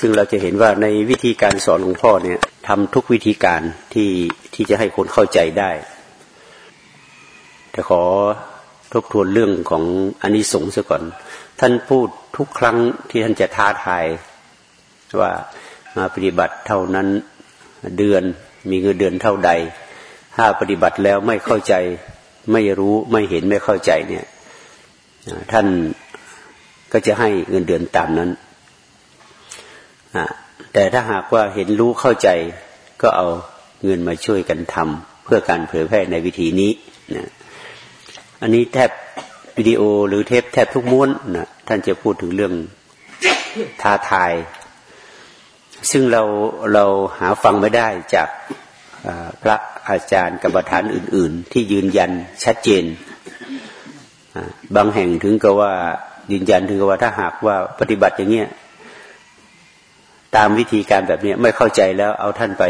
ซึ่งเราจะเห็นว่าในวิธีการสอนหลวงพ่อเนี่ยทำทุกวิธีการที่ที่จะให้คนเข้าใจได้แต่ขอทบทวนเรื่องของอันนี้สงส์ซะก่อน ท่านพูดทุกครั้งที่ท่านจะท้าทายว่ามาปฏิบัติเท่านั้นเดือนมีเงินเดือนเท่าใด ถ้าปฏิบัติแล้วไม่เข้าใจไม่รู้ไม่เห็นไม่เข้าใจเนี่ยท่านก็จะให้เงินเดือนตามนั้น แต่ถ้าหากว่าเห็นรู้เข้าใจก็เอาเงินมาช่วยกันทำเพื่อการเผยแพร่ในวิธีนี้นะอันนี้แทบวิดีโอหรือเทปแทบทุกม้วนนะท่านจะพูดถึงเรื่องท้าทาย ซึ่งเราเราหาฟังไม่ได้จากพระอาจารย์กรรมฐานอื่น ๆ ที่ยืนยันชัดเจน บางแห่งถึงกับว่ายืนยันถึงกับว่าถ้าหากว่าปฏิบัติอย่างเงี้ย ตามวิธีการแบบนี้ไม่เข้าใจแล้วเอาท่านไป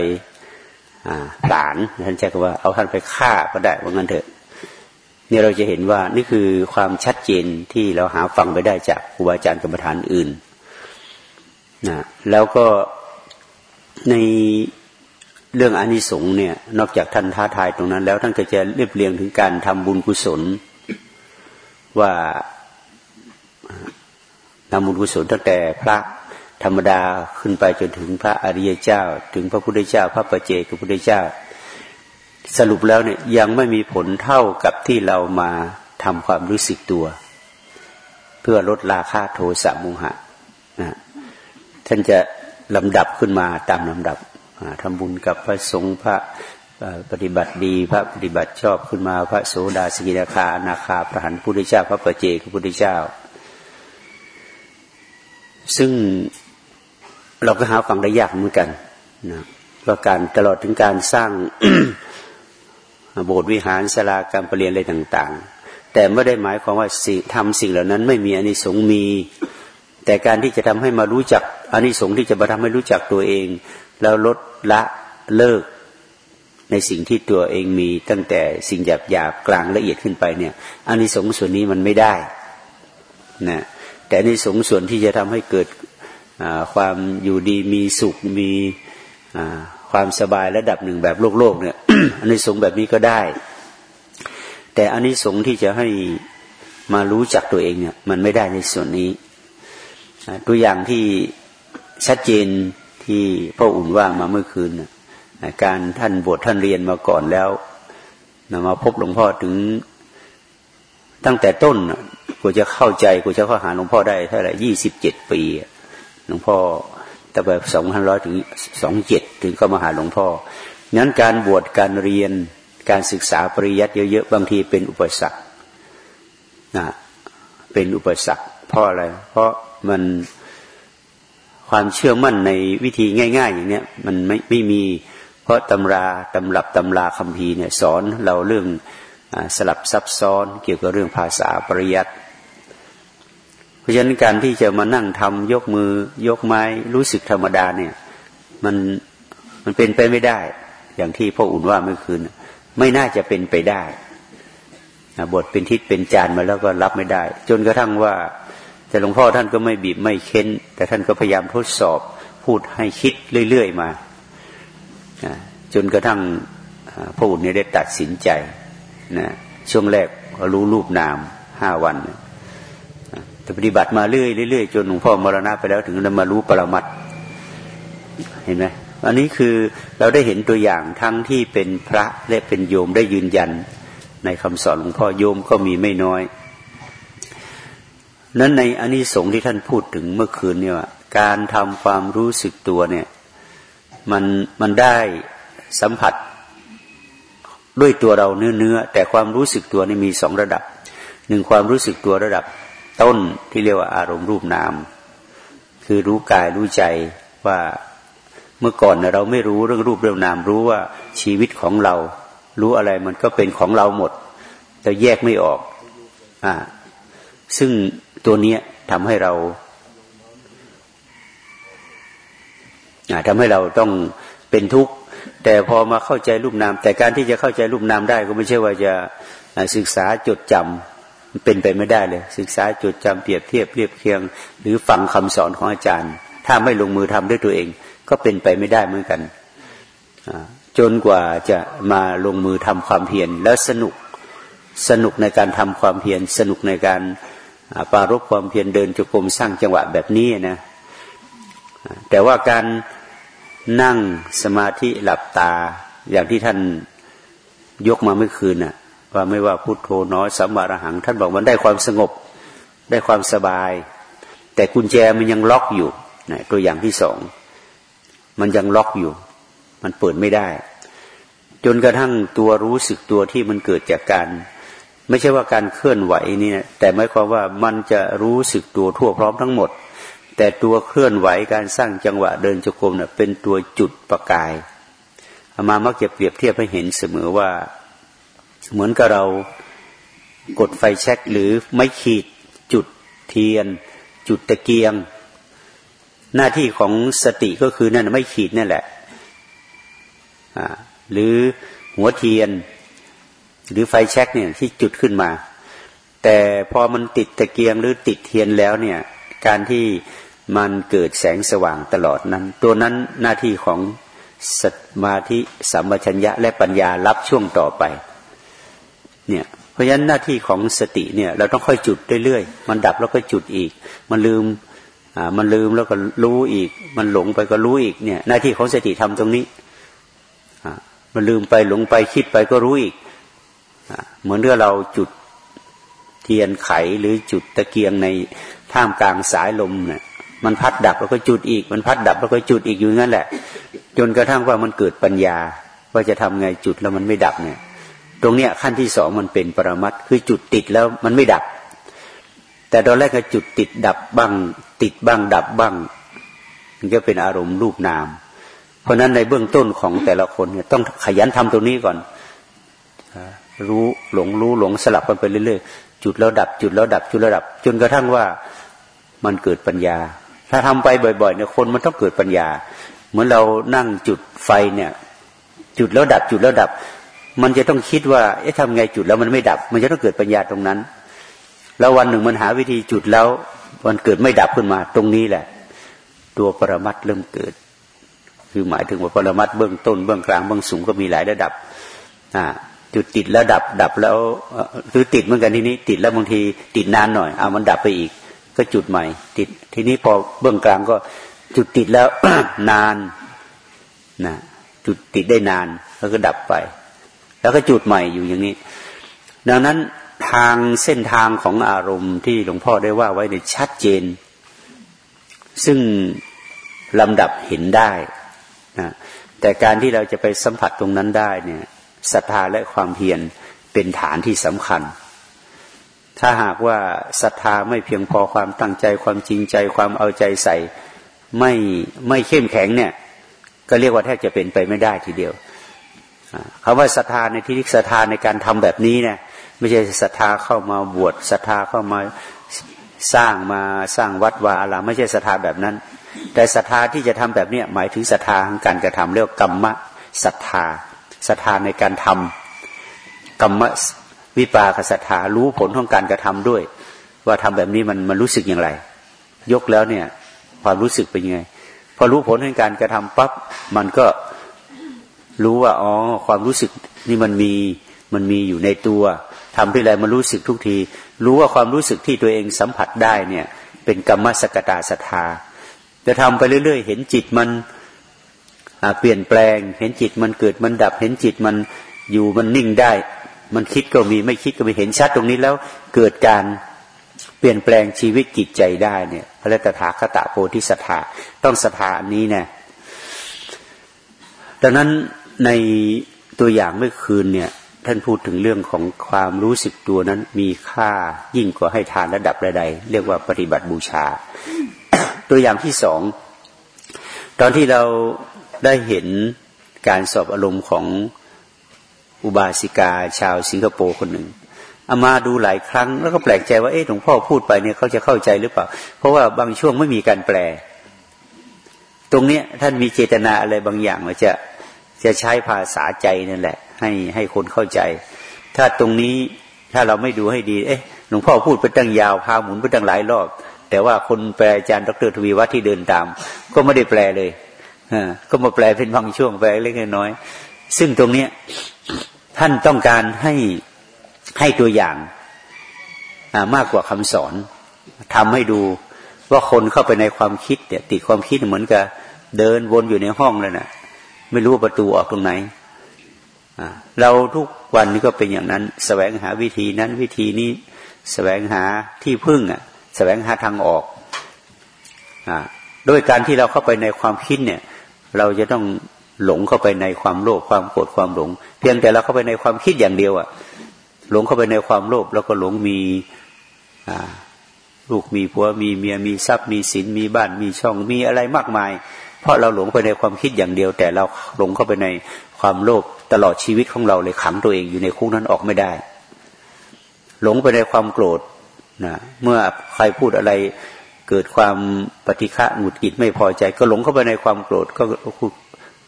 หลานท่านใช้คำว่าเอาท่านไปฆ่าก็ได้ว่างั้นเถอะนี่เราจะเห็นว่านี่คือความชัดเจนที่เราหาฟังไปได้จากครูบาอาจารย์กรรมฐานอื่นนะแล้วก็ในเรื่องอานิสงส์เนี่ย นอกจากท่านท้าทายตรงนั้น แล้วท่านก็จะเรียบเรียงถึงการทำบุญกุศล ว่าทำบุญกุศลตั้งแต่พระ ธรรมดาขึ้นไปจนถึงพระอริยเจ้า ถึงพระพุทธเจ้า พระประเจกพระพุทธเจ้า สรุปแล้วเนี่ยยังไม่มีผลเท่ากับที่เรามาทำความรู้สึกตัว เพื่อลดราคาโทสะมุหะนะท่านจะลำดับขึ้นมาตามลำดับทำบุญกับพระสงฆ์พระปฏิบัติดีพระปฏิบัติชอบขึ้นมา พระโสดาสกิทาคานาคาพระหันพุทธเจ้า พระประเจกพระพุทธเจ้า ซึ่ง เราก็หาฟังได้ยากเหมือนกันนะว่าการตลอดถึงการสร้างโบสถ์วิหารสลาการประเรียนอะไรต่าง ๆ แต่ไม่ได้หมายความว่าทำสิ่งเหล่านั้น ไม่มีอนิสงส์มี แต่การที่จะทำให้มารู้จักอนิสงส์ที่จะมาทำให้รู้จักตัวเอง แล้วลดละเลิกในสิ่งที่ตัวเองมีตั้งแต่สิ่งหยาบหยาบกลางละเอียดขึ้นไปเนี่ยอานิสงส์ส่วนนี้มันไม่ได้นะแต่อานิสงส์ส่วนที่จะทำให้เกิด ความอยู่ดีมีสุขมีความสบายระดับหนึ่งแบบโลกโลกเนี่ยอันนี้สงแบบนี้ก็ได้ แต่อันนี้สงที่จะให้มารู้จักตัวเองเนี่ยมันไม่ได้ในส่วนนี้ตัวอย่างที่ชัดเจนที่พ่ออุ่นว่ามาเมื่อคืนการท่านบวชท่านเรียนมาก่อนแล้วมาพบหลวงพ่อถึงตั้งแต่ต้นกูจะเข้าใจกูจะเข้าหาหลวงพ่อได้เท่าไหร่ยี่สิบเจ็ดปี หลวงพ่อตั้งแต่สองพันร้อยถึงสองเจ็ดถึงก็มาหาหลวงพ่อนั้นการบวชการเรียนการศึกษาปริยัติเยอะๆบางทีเป็นอุปสรรคนะเป็นอุปสรรคเพราะอะไร เพราะมันความเชื่อมั่นในวิธีง่าย ๆ อย่างเนี้ยมันไม่ไม่มี เพราะตำราตำรับตำราคำพีเนี่ยสอนเราเรื่องอสลับซับซ้อนเกี่ยวกับเรื่องภาษาปริยัติ เพราะฉะนั้นการที่จะมานั่งทำยกมือยกไม้รู้สึกธรรมดาเนี่ย มันมันเป็นไปไม่ได้ อย่างที่พ่ออุ่นว่าเมื่อคืน ไม่น่าจะเป็นไปได้บทเป็นทิศเป็นจานมาแล้วก็รับไม่ได้ จนกระทั่งว่า แต่หลวงพ่อท่านก็ไม่บีบไม่เค้น แต่ท่านก็พยายามทดสอบ พูดให้คิดเรื่อยๆมาจนกระทั่งพ่ออุ่นเนี่ยได้ตัดสินใจนะช่วงแรกรู้รูปนามห้าวัน แต่ปฏิบัติมาเรื่อยเรื่อยจนหลวงพ่อมรณะไปแล้วถึงจะมารู้ปรมัตเห็นไหมอันนี้คือเราได้เห็นตัวอย่างทั้งที่เป็นพระและเป็นโยมได้ยืนยัน ในคำสอนหลวงพ่อโยมก็มีไม่น้อย นั้นในอันนี้สงที่ท่านพูดถึงเมื่อคืนเนี่ยการทำความรู้สึกตัวเนี่ยมันมันได้สัมผัสด้วยตัวเราเนื้อเนื้อแต่ความรู้สึกตัวนี่มีสองระดับหนึ่งความรู้สึกตัวระดับ ต้นที่เรียกว่าอารมณ์รูปนาม คือรู้กายรู้ใจว่าเมื่อก่อนเราไม่รู้เรื่องรูปเรื่องนาม รู้ว่าชีวิตของเรา รู้อะไรมันก็เป็นของเราหมดแต่แยกไม่ออกอ่าซึ่งตัวเนี้ยทำให้เราทำให้เราต้องเป็นทุกข์ แต่พอมาเข้าใจรูปนาม แต่การที่จะเข้าใจรูปนามได้ก็ไม่ใช่ว่าจะศึกษาจดจำ เป็นไปไม่ได้เลย ศึกษาจดจำเปรียบเทียบเรียบเคียง หรือฟังคำสอนของอาจารย์ ถ้าไม่ลงมือทำด้วยตัวเอง ก็เป็นไปไม่ได้เหมือนกันจนกว่าจะมาลงมือทำความเพียรแล้วสนุกสนุกในการทำความเพียรสนุกในการปารบความเพียรเดินจุกรมสร้างจังหวะแบบนี้นะแต่ว่าการนั่งสมาธิหลับตาอย่างที่ท่านยกมาเมื่อคืนน่ะ ว่าไม่ว่าพุโทโธน้อยสัมมาระหัง ท่านบอกมันได้ความสงบได้ความสบาย แต่กุญแจมันยังล็อกอยู่นะตัวอย่างที่สองมันยังล็อกอยู่ มันเปิดไม่ได้ จนกระทั่งตัวรู้สึกตัวที่มันเกิดจากการ ไม่ใช่ว่าการเคลื่อนไหวนี่นะแต่หมายความว่ามันจะรู้สึกตัวทั่วพร้อมทั้งหมด แต่ตัวเคลื่อนไหวการสร้างจังหวะเดินจงกรมเนะ่ยเป็นตัวจุดประกายอามามักจะเปรียบเทียบให้เห็นเสมอว่า เหมือนกับเรากดไฟแช็กหรือไม่ขีด จุดเทียน จุดตะเกียง หน้าที่ของสติก็คือนั่นไม่ขีดนั่นแหละหรือหัวเทียน หรือไฟแช็กเนี่ยที่จุดขึ้นมา แต่พอมันติดตะเกียงหรือติดเทียนแล้วเนี่ยการที่มันเกิดแสงสว่างตลอดนั้น ตัวนั้นหน้าที่ของสมาธิสัมปชัญญะและปัญญารับช่วงต่อไป เนี่ยเพราะฉะนั้นหน้าที่ของสติเนี่ยเราต้องค่อยจุดเรื่อยๆมันดับแล้วก็จุดอีก มันลืมอ่ามันลืมแล้วก็รู้อีก มันหลงไปก็รู้อีกเนี่ย หน้าที่ของสติทำตรงนี้อ่ามันลืมไปหลงไปคิดไปก็รู้อีกอ่าเหมือนเมื่อเราจุดเทียนไขหรือจุดตะเกียงในท่ามกลางสายลมเนี่ยมันพัดดับแล้วก็จุดอีก มันพัดดับแล้วก็จุดอีกอยู่งั้นแหละ จนกระทั่งว่ามันเกิดปัญญา ว่าจะทำไงจุดแล้วมันไม่ดับเนี่ย ตรงเนี้ยขั้นที่สองมันเป็นปรมัตคือจุดติดแล้วมันไม่ดับ แต่ตอนแรกก็จุดติดดับบ้างติดบ้างดับบ้างมันก็เป็นอารมณ์รูปนาม เพราะนั้นในเบื้องต้นของแต่ละคนเนี่ยต้องขยันทำตรงนี้ก่อนรู้หลงรู้หลงสลับกันไปเรื่อยๆ จุดแล้วดับ จุดแล้วดับจุดแล้วดับ จนกระทั่งว่ามันเกิดปัญญา ถ้าทำไปบ่อยๆเนี่ยคนมันต้องเกิดปัญญา เหมือนเรานั่งจุดไฟเนี่ย จุดแล้วดับจุดแล้วดับ มันจะต้องคิดว่าเอ๊ะทำไงจุดแล้วมันไม่ดับ มันจะต้องเกิดปัญญาตรงนั้น แล้ววันหนึ่งมันหาวิธีจุดแล้วมันเกิดไม่ดับขึ้นมา ตรงนี้แหละ ตัวปรมัตเริ่มเกิด คือหมายถึงว่าปรมัตเบื้องต้นเบื้องกลางเบื้องสูงก็มีหลายระดับอ่าจุดติดแล้วดับดับแล้วคือติดเหมือนกันทีนี้ ติดแล้วบางทีติดนานหน่อยเอามันดับไปอีก ก็จุดใหม่ ติดทีนี้พอเบื้องกลางก็จุดติดแล้วนานนะจุดติดได้นานแล้วก็ดับไป แล้วก็จุดใหม่อยู่อย่างนี้ ดังนั้นทางเส้นทางของอารมณ์ที่หลวงพ่อได้ว่าไว้ในชัดเจน ซึ่งลำดับเห็นได้นะแต่การที่เราจะไปสัมผัสตรงนั้นได้เนี่ยศรัทธาและความเพียรเป็นฐานที่สำคัญ ถ้าหากว่าศรัทธาไม่เพียงพอความตั้งใจความจริงใจความเอาใจใส่ ไม่ไม่เข้มแข็งเนี่ย ก็เรียกว่าแทบจะเป็นไปไม่ได้ทีเดียว คำว่าศรัทธาในที่นี้ศรัทธาในการทำแบบนี้เนี่ยไม่ใช่ศรัทธาเข้ามาบวชศรัทธาเข้ามาสร้างมาสร้างวัดวาอารามไม่ใช่ศรัทธาแบบนั้น แต่ศรัทธาที่จะทำแบบเนี้ยหมายถึงศรัทธาของการกระทำเรียกกรรมศรัทธาศรัทธาในการทำกรรมวิปากศรัทธารู้ผลของการกระทำด้วย ว่าทำแบบนี้มันมันรู้สึกอย่างไร ยกแล้วเนี่ยความรู้สึกเป็นยังไง พอรู้ผลของการกระทำปั๊บมันก็ รู้ว่าอ๋อความรู้สึกนี่มันมีมันมีอยู่ในตัวทำที่ไรมันรู้สึกทุกที รู้ว่าความรู้สึกที่ตัวเองสัมผัสได้เนี่ย เป็นกรรมสกตาศรัทธาจะทำไปเรื่อยๆ เห็นจิตมันเปลี่ยนแปลง เห็นจิตมันเกิดมันดับ เห็นจิตมันอยู่มันนิ่งได้ มันคิดก็มีไม่คิดก็มีเห็นชัดตรงนี้แล้วเกิดการเปลี่ยนแปลงชีวิตจิตใจได้เนี่ยพระตถาคตโพธิสัตาต้องสถานี้เนี่ยดังนั้น ในตัวอย่างเมื่อคืนเนี่ย ท่านพูดถึงเรื่องของความรู้สึกตัวนั้นมีค่ายิ่งกว่าให้ทานระดับใดๆเรียกว่าปฏิบัติบูชา ตัวอย่างที่สองตอนที่เราได้เห็นการสอบอารมณ์ของอุบาสิกา ชาวสิงคโปร์คนหนึ่งอามาดูหลายครั้ง แล้วก็แปลกใจว่าเอ๊ะหลวงพ่อพูดไปเนี่ยเขาจะเข้าใจหรือเปล่า เพราะว่าบางช่วงไม่มีการแปล ตรงเนี้ยท่านมีเจตนาอะไรบางอย่างว่าจะ จะใช้ภาษาใจนั่นแหละ ให้ให้คนเข้าใจ ถ้าตรงนี้ถ้าเราไม่ดูให้ดี เอ๊ะหลวงพ่อพูดไปตั้งยาวพาหมุนไปตั้งหลายรอบ แต่ว่าคนแปลอาจารย์ดรทวีวัฒน์ที่เดินตาม ก็ไม่ได้แปลเลยก็มาแปลเป็นบางช่วงแปลเล็กน้อย ซึ่งตรงเนี้ยท่านต้องการให้ให้ตัวอย่างมากกว่าคำสอนทำให้ดูว่าคนเข้าไปในความคิดเนี่ยติดความคิดเหมือนกับเดินวนอยู่ในห้องเลยนะ ไม่รู้ประตูออกตรงไหนเราทุกวันนี้ก็เป็นอย่างนั้นสแสวงหาวิธีนั้นวิธีนี้สแสวงหาที่พึ่งอะสแสวงหาทางออกอโดยการที่เราเข้าไปในความคิดเนี่ย เราจะต้องหลงเข้าไปในความโลภความโกรธความหลง เพียงแต่เราเข้าไปในความคิดอย่างเดียวอะหลงเข้าไปในความโลภแล้วก็หลงมีลูกมีผัวมีเมียมีทรัพย์มีสินมีบ้านมีช่องมีอะไรมากมาย เพราะเราหลงไปในความคิดอย่างเดียว แต่เราหลงเข้าไปในความโลภตลอดชีวิตของเราเลยขังตัวเองอยู่ในคุกนั้นออกไม่ได้ หลงไปในความโกรธนะเมื่อใครพูดอะไรเกิดความปฏิฆะหงุดหงิดไม่พอใจ ก็หลงเข้าไปในความโกรธก็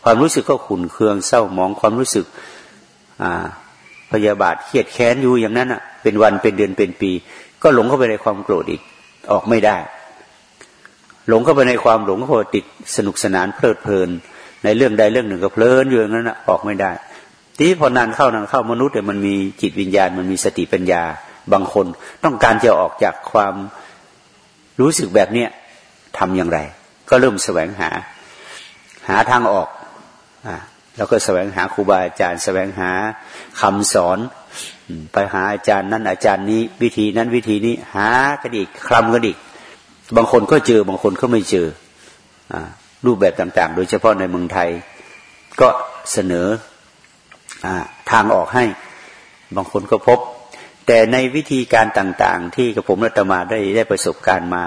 ความรู้สึกก็ขุนเคืองเศร้าหมองความรู้สึกพยาบาทเครียดแค้นอยู่อย่างนั้นอะเป็นวันเป็นเดือนเป็นปี ก็หลงเข้าไปในความโกรธอีกออกไม่ได้ หลงเข้าไปในความหลงเข้าติดสนุกสนานเพลิดเพลิน ในเรื่องใดเรื่องหนึ่งก็เพลินอยู่อย่างนั้นออกไม่ได้ ทีนี้พอนานเข้านานเข้ามนุษย์เนี่ยมันมีจิตวิญญาณมันมีสติปัญญา บางคนต้องการจะออกจากความรู้สึกแบบเนี้ยทำอย่างไร ก็เริ่มแสวงหา หาทางออกอ่าแล้วก็แสวงหาครูบาอาจารย์ แสวงหาคำสอนไปหาอาจารย์นั้นอาจารย์นี้ วิธีนั้นวิธีนี้หากระดิกคลำกระดิก บางคนก็เจอบางคนก็ไม่เจออรูปแบบต่าง ๆ โดยเฉพาะในเมืองไทย ก็เสนออทางออกให้ บางคนก็พบ แต่ในวิธีการต่าง ๆ ที่กระผมรัตมาได้ได้ประสบการณ์มา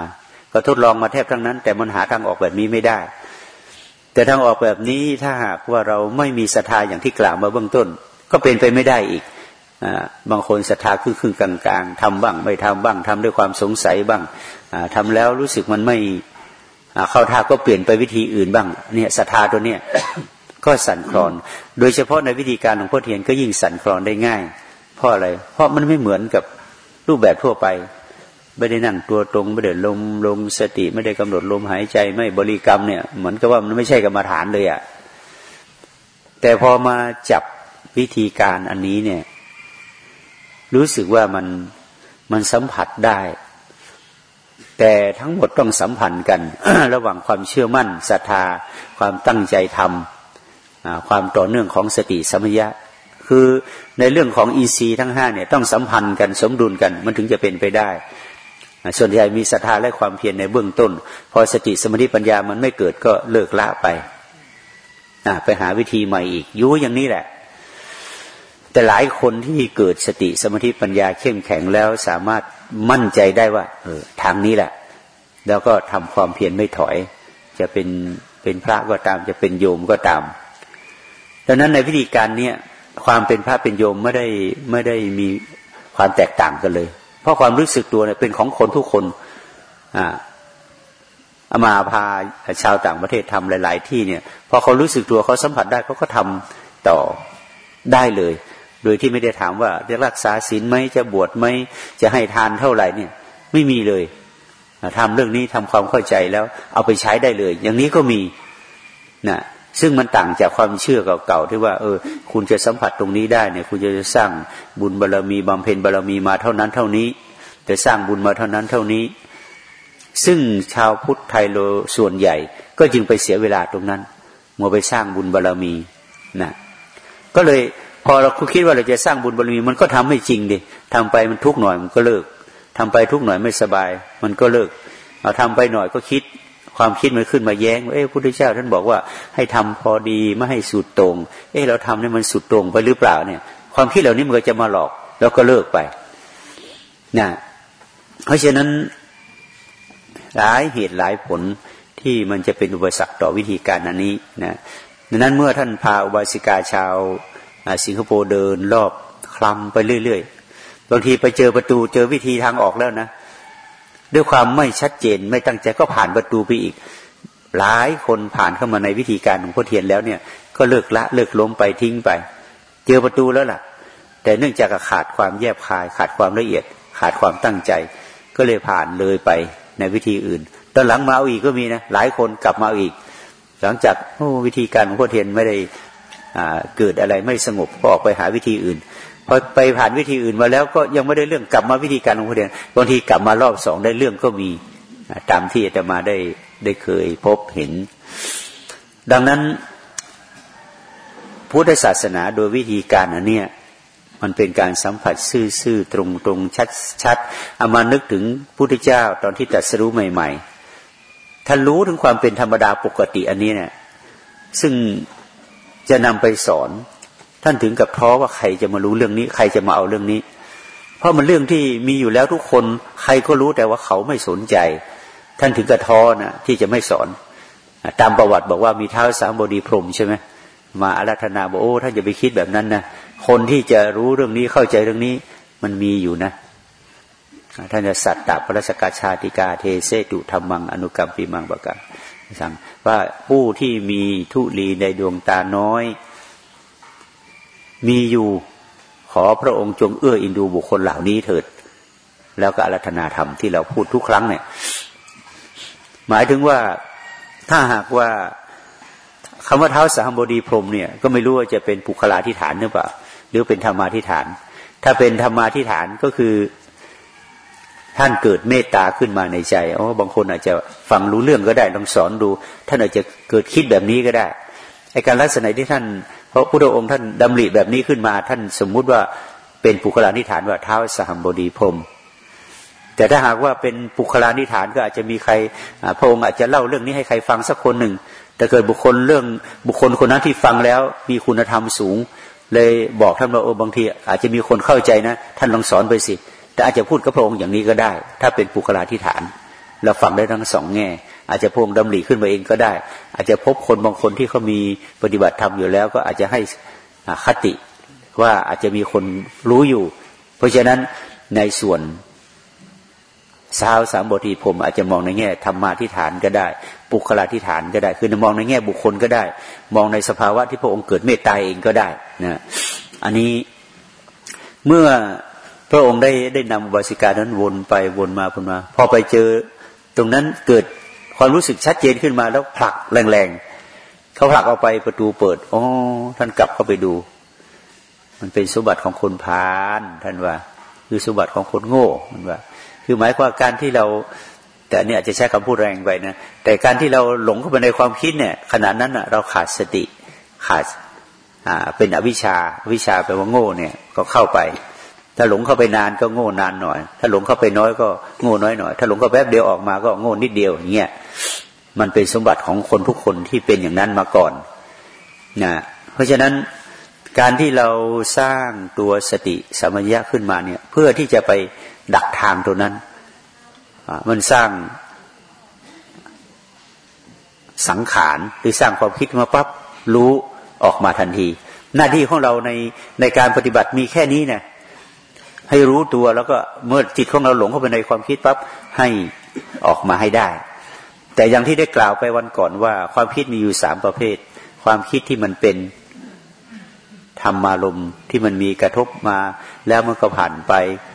ก็ทดลองมาแทบทั้งนั้น แต่มันหาทางออกแบบนี้ไม่ได้ แต่ทางออกแบบนี้ถ้าหากว่าเราไม่มีศรัทธาอย่างที่กล่าวมาเบื้องต้น ก็เป็นไปไม่ได้อีก บางคนศรัทธาครึ่งๆกลางๆทำบ้าง ไม่ทำบ้างทำด้วยความสงสัยบ้างทำแล้วรู้สึกมันไม่เข้าท่าก็เปลี่ยนไปวิธีอื่นบ้างเนี่ยศรัทธาตัวเนี้ยก็สั่นคลอน โดยเฉพาะในวิธีการของพ่อเทียนก็ยิ่งสั่นคลอนได้ง่าย เพราะอะไร เพราะมันไม่เหมือนกับรูปแบบทั่วไป ไม่ได้นั่งตัวตรงไม่ได้ลมลมสติ ไม่ได้กำหนดลมหายใจไม่บริกรรมเนี่ย เหมือนกับว่ามันไม่ใช่กรรมฐานเลยอะ่ะแต่พอมาจับวิธีการอันนี้เนี่ย รู้สึกว่ามันมันสัมผัสได้ แต่ทั้งหมดต้องสัมพันธ์กัน ระหว่างความเชื่อมั่นศรัทธา ความตั้งใจทำความต่อเนื่องของสติสัมยะ คือในเรื่องของอีซีทั้งห้าเนี่ยต้องสัมพันธ์กันสมดุลกันมันถึงจะเป็นไปได้ ส่วนใหญ่มีศรัทธาและความเพียรในเบื้องต้น พอสติสมาธิปัญญามันไม่เกิดก็เลิกละไปไปหาวิธีใหม่อีกยุอย่างนี้แหละ แต่หลายคนที่เกิดสติสมาธิปัญญาเข้มแข็งแล้วสามารถมั่นใจได้ว่า เออ ทางนี้แหละ แล้วก็ทำความเพียรไม่ถอย จะเป็นเป็นพระก็ตาม จะเป็นโยมก็ตามดังนั้นในวิธีการเนี้ยความเป็นพระเป็นโยมไม่ได้ไม่ได้มีความแตกต่างกันเลย เพราะความรู้สึกตัวเนี่ยเป็นของคนทุกคนอ่าอามาพาชาวต่างประเทศทำหลาย ๆ ที่เนี่ยพอเขารู้สึกตัวเขาสัมผัสได้เขาก็ทำต่อได้เลย โดยที่ไม่ได้ถามว่าจะรักษาศีลไหมจะบวชไหมจะให้ทานเท่าไหร่เนี่ย ไม่มีเลยทำเรื่องนี้ทำความเข้าใจแล้ว เอาไปใช้ได้เลย อย่างนี้ก็มีนะซึ่งมันต่างจากความเชื่อเก่าๆที่ว่า เออ คุณจะสัมผัสตรงนี้ได้เนี่ย คุณจะสร้างบุญบารรมีบำเพ็ญบารรมีมาเท่านั้นเท่านี้จะสร้างบุญมาเท่านั้นเท่านี้ ซึ่งชาวพุทธไทยโลส่วนใหญ่ ก็จึงไปเสียเวลาตรงนั้นมัวไปสร้างบุญบารรมีนะก็เลย พอเราคิดว่าเราจะสร้างบุญบารมีมันก็ทำไม่จริงดิทำไปมันทุกหน่อยมันก็เลิกทำไปทุกหน่อยไม่สบาย มันก็เลิกเอาทำไปหน่อยก็คิดความคิดมันขึ้นมาแย้งเอ้พระพุทธเจ้าท่านบอกว่าให้ทำพอดีไม่ให้สุดตรง เอ้เราทำเนี่ยมันสุดตรงไปหรือเปล่าเนี่ย ความคิดเหล่านี้มันก็จะมาหลอก แล้วก็เลิกไปนะเพราะฉะนั้นหลายเหตุหลายผลที่มันจะเป็นอุปสรรคต่อวิธีการอันนี้นะดังนั้นเมื่อท่านพาอุบาสิกาชาว สิงคโปร์เดินรอบคลำไปเรื่อยๆ บางทีไปเจอประตูเจอวิธีทางออกแล้วนะ ด้วยความไม่ชัดเจนไม่ตั้งใจก็ผ่านประตูไปอีก หลายคนผ่านเข้ามาในวิธีการของพ่อเทียนแล้วเนี่ย ก็เลิกละเลิกล้มไปทิ้งไป เจอประตูแล้วล่ะ แต่เนื่องจากขาดความแยบคาย ขาดความละเอียด ขาดความตั้งใจ ก็เลยผ่านเลยไปในวิธีอื่นตอนหลังมาเอาอีกก็มีนะหลายคนกลับมาอีก หลังจากวิธีการของพ่อเทียนไม่ได้ เกิดอะไรไม่สงบก็ออกไปหาวิธีอื่นพอไปผ่านวิธีอื่นมาแล้วก็ยังไม่ได้เรื่องกลับมาวิธีการของพ่อเทียนบางทีกลับมารอบสองได้เรื่องก็มีตามที่อาตมาได้ได้เคยพบเห็น ดังนั้น พุทธศาสนาโดยวิธีการอันนี้มันเป็นการสัมผัสซื่อๆตรงๆ ชัดๆเอามานึกถึงพุทธเจ้าตอนที่ตรัสรู้ใหม่ ๆท่านรู้ถึงความเป็นธรรมดาปกติอันนี้เนี่ยซึ่ง จะนำไปสอน ท่านถึงกับท้อว่าใครจะมารู้เรื่องนี้ ใครจะมาเอาเรื่องนี้ เพราะมันเรื่องที่มีอยู่แล้วทุกคนใครก็รู้แต่ว่าเขาไม่สนใจ ท่านถึงกับท้อนะที่จะไม่สอน ตามประวัติบอกว่ามีเท้าสามบดีพรมใช่ไหมมาอารัธนาบอกโอ้ท่านอย่าไปคิดแบบนั้นนะคนที่จะรู้เรื่องนี้เข้าใจเรื่องนี้มันมีอยู่นะท่านจะสัตตปรสกาชาติกาเทเสตุธรรมังอนุกรรมปีมังบกังสั่ง ว่าผู้ที่มีทุลีในดวงตาน้อย มีอยู่ขอพระองค์จงเอื้ออินดูบุคคลเหล่านี้เถิด แล้วก็อารัธนาธรรมที่เราพูดทุกครั้งเนี่ย หมายถึงว่าถ้าหากว่าคำว่าเท้าสามบดีพรมเนี่ย ก็ไม่รู้ว่าจะเป็นปุคลาธิฐานหรือเปล่า หรือเป็นธรรมาธิฐาน ถ้าเป็นธรรมาธิฐานก็คือ ท่านเกิดเมตตาขึ้นมาในใจอ๋อบางคนอาจจะฟังรู้เรื่องก็ได้ลองสอนดู ท่านอาจจะเกิดคิดแบบนี้ก็ได้ไอการลักษณะที่ท่านเพราะพระองค์ท่านดำริแบบนี้ขึ้นมา ท่านสมมุติว่าเป็นปุคลาธิฐานว่าเท้าสามบดีพรมแต่ถ้าหากว่าเป็นปุคลานิฐานก็อาจจะมีใครพระองค์อาจจะเล่าเรื่องนี้ให้ใครฟังสักคนหนึ่ง แต่เกิดบุคคลเรื่องบุคคลคนนั้นที่ฟังแล้วมีคุณธรรมสูง เลยบอกท่านว่าโอ้บางทีอาจจะมีคนเข้าใจนะ ท่านลองสอนไปสิ แต่อาจจะพูดกับพระองค์อย่างนี้ก็ได้ ถ้าเป็นปุคลาธิฐาน เราฟังได้ทั้งสองแง่ อาจจะพงดำริขึ้นมาเองก็ได้ อาจจะพบคนบางคนที่เขามีปฏิบัติธรรมอยู่แล้ว ก็อาจจะให้คติว่าอาจจะมีคนรู้อยู่ เพราะฉะนั้นในส่วนสาวสามบทีผมอาจจะมองในแง่ธรรมาทิฐานก็ได้ ปุคลาทิฐานก็ได้ คือมองในแง่บุคคลก็ได้ มองในสภาวะที่พระองค์เกิดเมตตาเองก็ได้นะอันนี้เมื่อ พระองค์ได้ได้นำบาสิกานั้นวนไปวนมาวนมา พอไปเจอตรงนั้นเกิดความรู้สึกชัดเจนขึ้นมาแล้วผลักแรงๆเขาผลักออกไปประตูเปิดอ๋อท่านกลับเข้าไปดู มันเป็นสมบัติของคนพาลท่านว่า คือสมบัติของคนโง่มันว่า คือหมายความการที่เรา แต่เนี่ยจะใช้คำพูดแรงไปนะแต่การที่เราหลงเข้าไปในความคิดเนี่ยขณะนั้นอะ เราขาดสติขาดอ่าเป็นอวิชชาวิชาแปลว่าโง่เนี่ยก็เข้าไป ถ้าหลงเข้าไปนานก็โง่นานหน่อย ถ้าหลงเข้าไปน้อยก็โง่น้อยหน่อย ถ้าหลงเข้าแป๊บเดียวออกมาก็โง่นิดเดียวอย่างเงี้ย มันเป็นสมบัติของคนทุกคนที่เป็นอย่างนั้นมาก่อนนะเพราะฉะนั้นการที่เราสร้างตัวสติสมัญญะขึ้นมาเนี่ย เพื่อที่จะไปดักทางตัวนั้น มันสร้างสังขารหรือสร้างความคิดมาปั๊บรู้ออกมาทันที หน้าที่ของเราในในการปฏิบัติมีแค่นี้เนี่ย ให้รู้ตัวแล้วก็เมื่อจิตของเราหลงเข้าไปในความคิดปั๊บให้ออกมาให้ได้ แต่อย่างที่ได้กล่าวไปวันก่อนว่า ความคิดมีอยู่สามประเภท ความคิดที่มันเป็นธรรมารมที่มันมีกระทบมา แล้วมันก็ผ่านไป